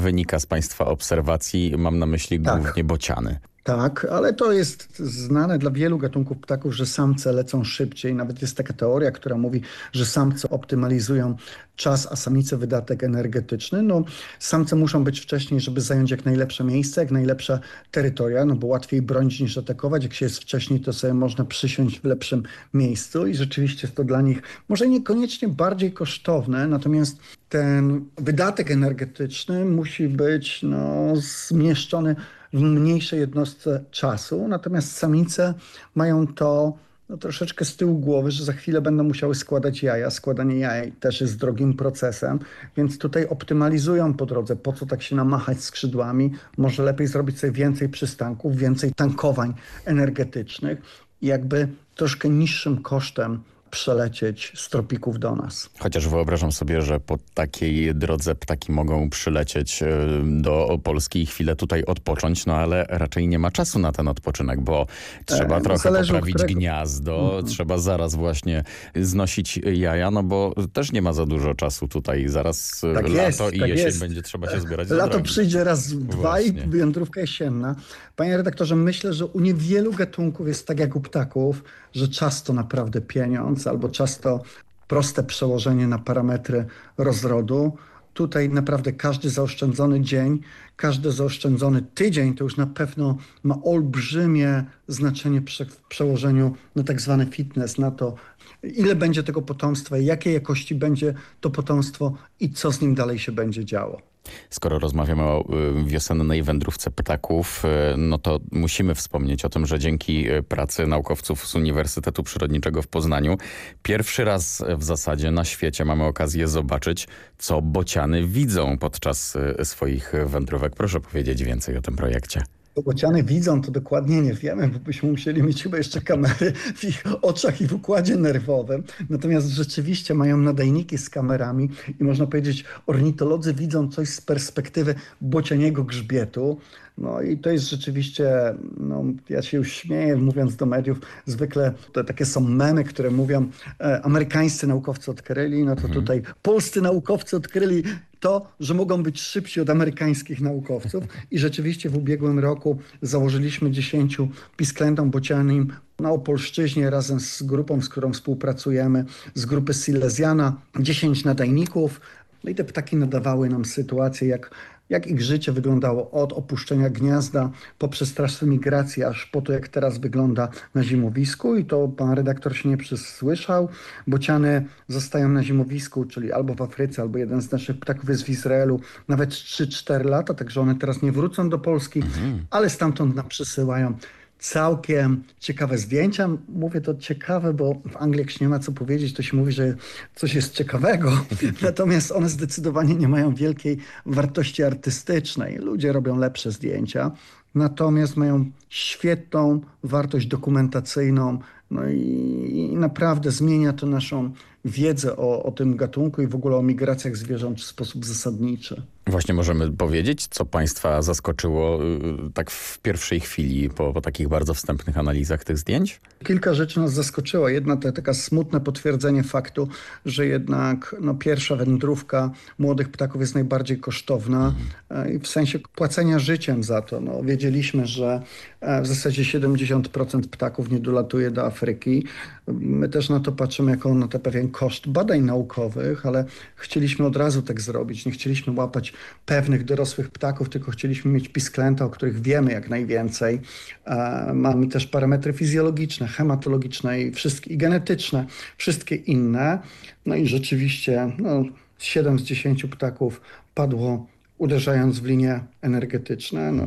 wynika z Państwa obserwacji. Mam na myśli tak. głównie bociany. Tak, ale to jest znane dla wielu gatunków ptaków, że samce lecą szybciej. Nawet jest taka teoria, która mówi, że samce optymalizują czas, a samice wydatek energetyczny. No, samce muszą być wcześniej, żeby zająć jak najlepsze miejsce, jak najlepsze terytoria, no bo łatwiej bronić niż atakować. Jak się jest wcześniej, to sobie można przysiąść w lepszym miejscu i rzeczywiście jest to dla nich może niekoniecznie bardziej kosztowne, natomiast ten wydatek energetyczny musi być no, zmieszczony w mniejszej jednostce czasu, natomiast samice mają to no, troszeczkę z tyłu głowy, że za chwilę będą musiały składać jaja. Składanie jaj też jest drogim procesem, więc tutaj optymalizują po drodze, po co tak się namachać skrzydłami. Może lepiej zrobić sobie więcej przystanków, więcej tankowań energetycznych i jakby troszkę niższym kosztem przelecieć z tropików do nas. Chociaż wyobrażam sobie, że po takiej drodze ptaki mogą przylecieć e, do Polski i chwilę tutaj odpocząć, no ale raczej nie ma czasu na ten odpoczynek, bo trzeba e, trochę poprawić którego... gniazdo, mm -hmm. trzeba zaraz właśnie znosić jaja, no bo też nie ma za dużo czasu tutaj. Zaraz e, tak lato jest, i tak jesień jest. będzie trzeba się zbierać Lato przyjdzie raz dwa i wędrówka jesienna. Panie redaktorze, myślę, że u niewielu gatunków jest tak jak u ptaków, że czas to naprawdę pieniądz albo czas to proste przełożenie na parametry rozrodu. Tutaj naprawdę każdy zaoszczędzony dzień, każdy zaoszczędzony tydzień to już na pewno ma olbrzymie znaczenie w przełożeniu na tak zwany fitness, na to ile będzie tego potomstwa, jakiej jakości będzie to potomstwo i co z nim dalej się będzie działo. Skoro rozmawiamy o y, wiosennej wędrówce ptaków, y, no to musimy wspomnieć o tym, że dzięki y, pracy naukowców z Uniwersytetu Przyrodniczego w Poznaniu pierwszy raz w zasadzie na świecie mamy okazję zobaczyć, co bociany widzą podczas swoich wędrówek. Proszę powiedzieć więcej o tym projekcie bociany widzą, to dokładnie nie wiemy, bo byśmy musieli mieć chyba jeszcze kamery w ich oczach i w układzie nerwowym. Natomiast rzeczywiście mają nadajniki z kamerami i można powiedzieć, ornitolodzy widzą coś z perspektywy bocianiego grzbietu. No i to jest rzeczywiście, no, ja się już śmieję mówiąc do mediów, zwykle to takie są memy, które mówią e, amerykańscy naukowcy odkryli, no to mhm. tutaj polscy naukowcy odkryli to, że mogą być szybsi od amerykańskich naukowców i rzeczywiście w ubiegłym roku założyliśmy 10 pisklętom bocianym Na Opolszczyźnie razem z grupą, z którą współpracujemy, z grupy Silesiana, 10 nadajników. No i te ptaki nadawały nam sytuację, jak jak ich życie wyglądało od opuszczenia gniazda poprzez trasę migracji, aż po to, jak teraz wygląda na zimowisku. I to pan redaktor się nie przysłyszał. Bociany zostają na zimowisku, czyli albo w Afryce, albo jeden z naszych ptaków jest w Izraelu nawet 3-4 lata, także one teraz nie wrócą do Polski, mhm. ale stamtąd nam przysyłają całkiem ciekawe zdjęcia. Mówię to ciekawe, bo w Anglii jak się nie ma co powiedzieć, to się mówi, że coś jest ciekawego. Natomiast one zdecydowanie nie mają wielkiej wartości artystycznej. Ludzie robią lepsze zdjęcia, natomiast mają świetną wartość dokumentacyjną, no i, i naprawdę zmienia to naszą wiedzę o, o tym gatunku i w ogóle o migracjach zwierząt w sposób zasadniczy. Właśnie możemy powiedzieć, co Państwa zaskoczyło y, tak w pierwszej chwili po, po, takich bardzo wstępnych analizach tych zdjęć? Kilka rzeczy nas zaskoczyło. Jedna to taka smutne potwierdzenie faktu, że jednak no, pierwsza wędrówka młodych ptaków jest najbardziej kosztowna mhm. i w sensie płacenia życiem za to. No, wiedzieliśmy, że e, w zasadzie 70% ptaków nie dolatuje do Afryki. My też na to patrzymy jako na to pewien koszt badań naukowych, ale chcieliśmy od razu tak zrobić. Nie chcieliśmy łapać pewnych dorosłych ptaków, tylko chcieliśmy mieć pisklęta, o których wiemy jak najwięcej. E, mamy też parametry fizjologiczne, hematologiczne i, wszystkie, i genetyczne, wszystkie inne. No i rzeczywiście no, 7 z 10 ptaków padło uderzając w linie energetyczne. No,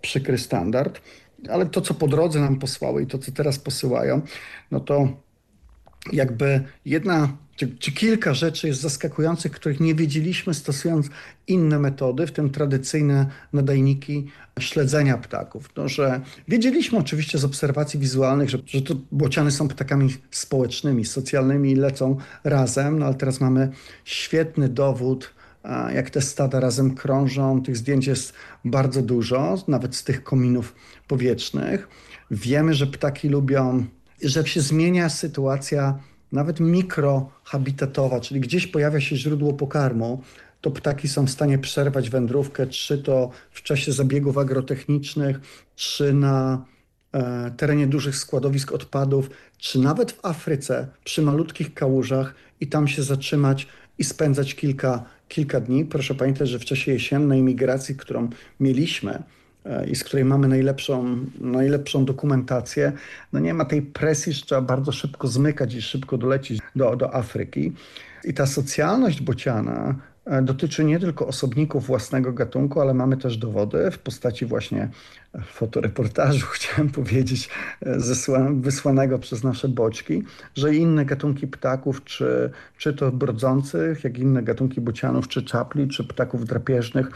przykry standard. Ale to, co po drodze nam posłały i to, co teraz posyłają, no to jakby jedna czy, czy, kilka rzeczy jest zaskakujących, których nie wiedzieliśmy stosując inne metody, w tym tradycyjne nadajniki śledzenia ptaków. No, że wiedzieliśmy oczywiście z obserwacji wizualnych, że, że to bociany są ptakami społecznymi, socjalnymi i lecą razem, no ale teraz mamy świetny dowód, jak te stada razem krążą. Tych zdjęć jest bardzo dużo, nawet z tych kominów powietrznych. Wiemy, że ptaki lubią, że się zmienia sytuacja nawet mikrohabitatowa, czyli gdzieś pojawia się źródło pokarmu, to ptaki są w stanie przerwać wędrówkę, czy to w czasie zabiegów agrotechnicznych, czy na e, terenie dużych składowisk odpadów, czy nawet w Afryce przy malutkich kałużach i tam się zatrzymać i spędzać kilka, kilka dni. Proszę pamiętać, że w czasie jesiennej migracji, którą mieliśmy, i z której mamy najlepszą, najlepszą dokumentację, no nie ma tej presji, że trzeba bardzo szybko zmykać i szybko dolecieć do, do Afryki. I ta socjalność bociana dotyczy nie tylko osobników własnego gatunku, ale mamy też dowody w postaci właśnie fotoreportażu, chciałem powiedzieć, e, wysłanego przez nasze boczki, że inne gatunki ptaków, czy, czy to brodzących, jak inne gatunki bocianów, czy czapli, czy ptaków drapieżnych,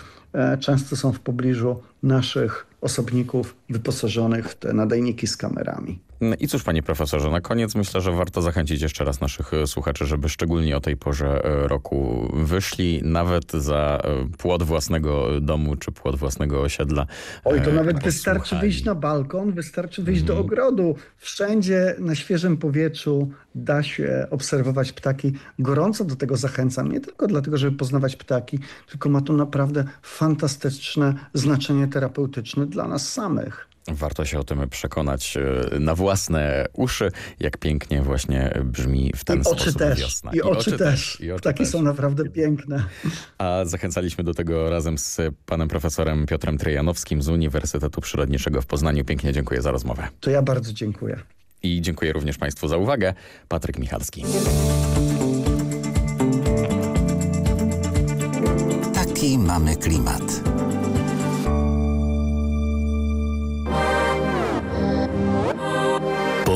często są w pobliżu naszych osobników wyposażonych w te nadajniki z kamerami. I cóż, panie profesorze, na koniec myślę, że warto zachęcić jeszcze raz naszych e, słuchaczy, żeby szczególnie o tej porze e, roku wyszli, nawet za e, płot własnego domu czy płot własnego osiedla. Oj, to nawet wystarczy wyjść na balkon, wystarczy wyjść mm. do mhm. ogrodu. Wszędzie na świeżym powietrzu da się obserwować ptaki. Gorąco do tego zachęcam, nie tylko dlatego, żeby poznawać ptaki, tylko ma to naprawdę fantastyczne znaczenie terapeutyczne dla nas samych. Warto się o tym przekonać e, na własne uszy, jak pięknie właśnie brzmi w ten I sposób oczy też. wiosna. I, I oczy, oczy też. I oczy Takie też. są naprawdę piękne. A zachęcaliśmy do tego razem z panem profesorem Piotrem Trejanowskim z Uniwersytetu Przyrodniczego w Poznaniu. Pięknie dziękuję za rozmowę. To ja bardzo dziękuję. I dziękuję również państwu za uwagę. Patryk Michalski. Taki mamy klimat.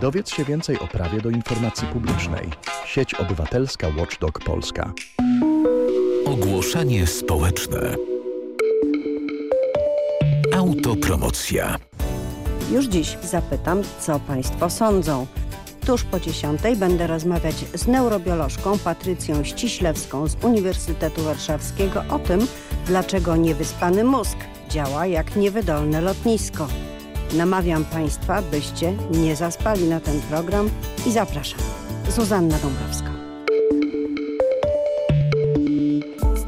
Dowiedz się więcej o prawie do informacji publicznej. Sieć Obywatelska Watchdog Polska. Ogłoszenie społeczne. Autopromocja. Już dziś zapytam, co Państwo sądzą. Tuż po 10 będę rozmawiać z neurobiolożką Patrycją Ściślewską z Uniwersytetu Warszawskiego o tym, dlaczego niewyspany mózg działa jak niewydolne lotnisko. Namawiam Państwa, byście nie zaspali na ten program i zapraszam. Zuzanna Dąbrowska.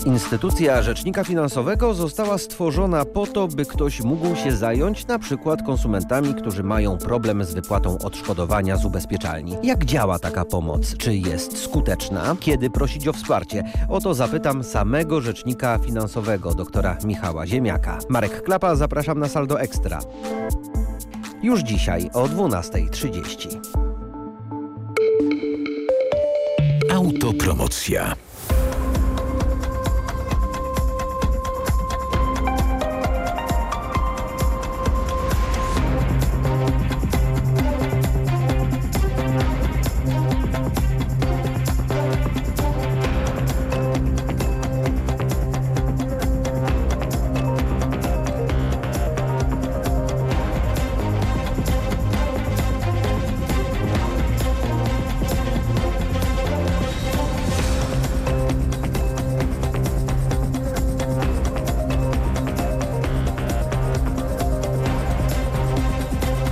Instytucja Rzecznika Finansowego została stworzona po to, by ktoś mógł się zająć na przykład konsumentami, którzy mają problem z wypłatą odszkodowania z ubezpieczalni. Jak działa taka pomoc? Czy jest skuteczna? Kiedy prosić o wsparcie? O to zapytam samego Rzecznika Finansowego, doktora Michała Ziemiaka. Marek Klapa, zapraszam na Saldo Ekstra. Już dzisiaj o 12.30. Autopromocja.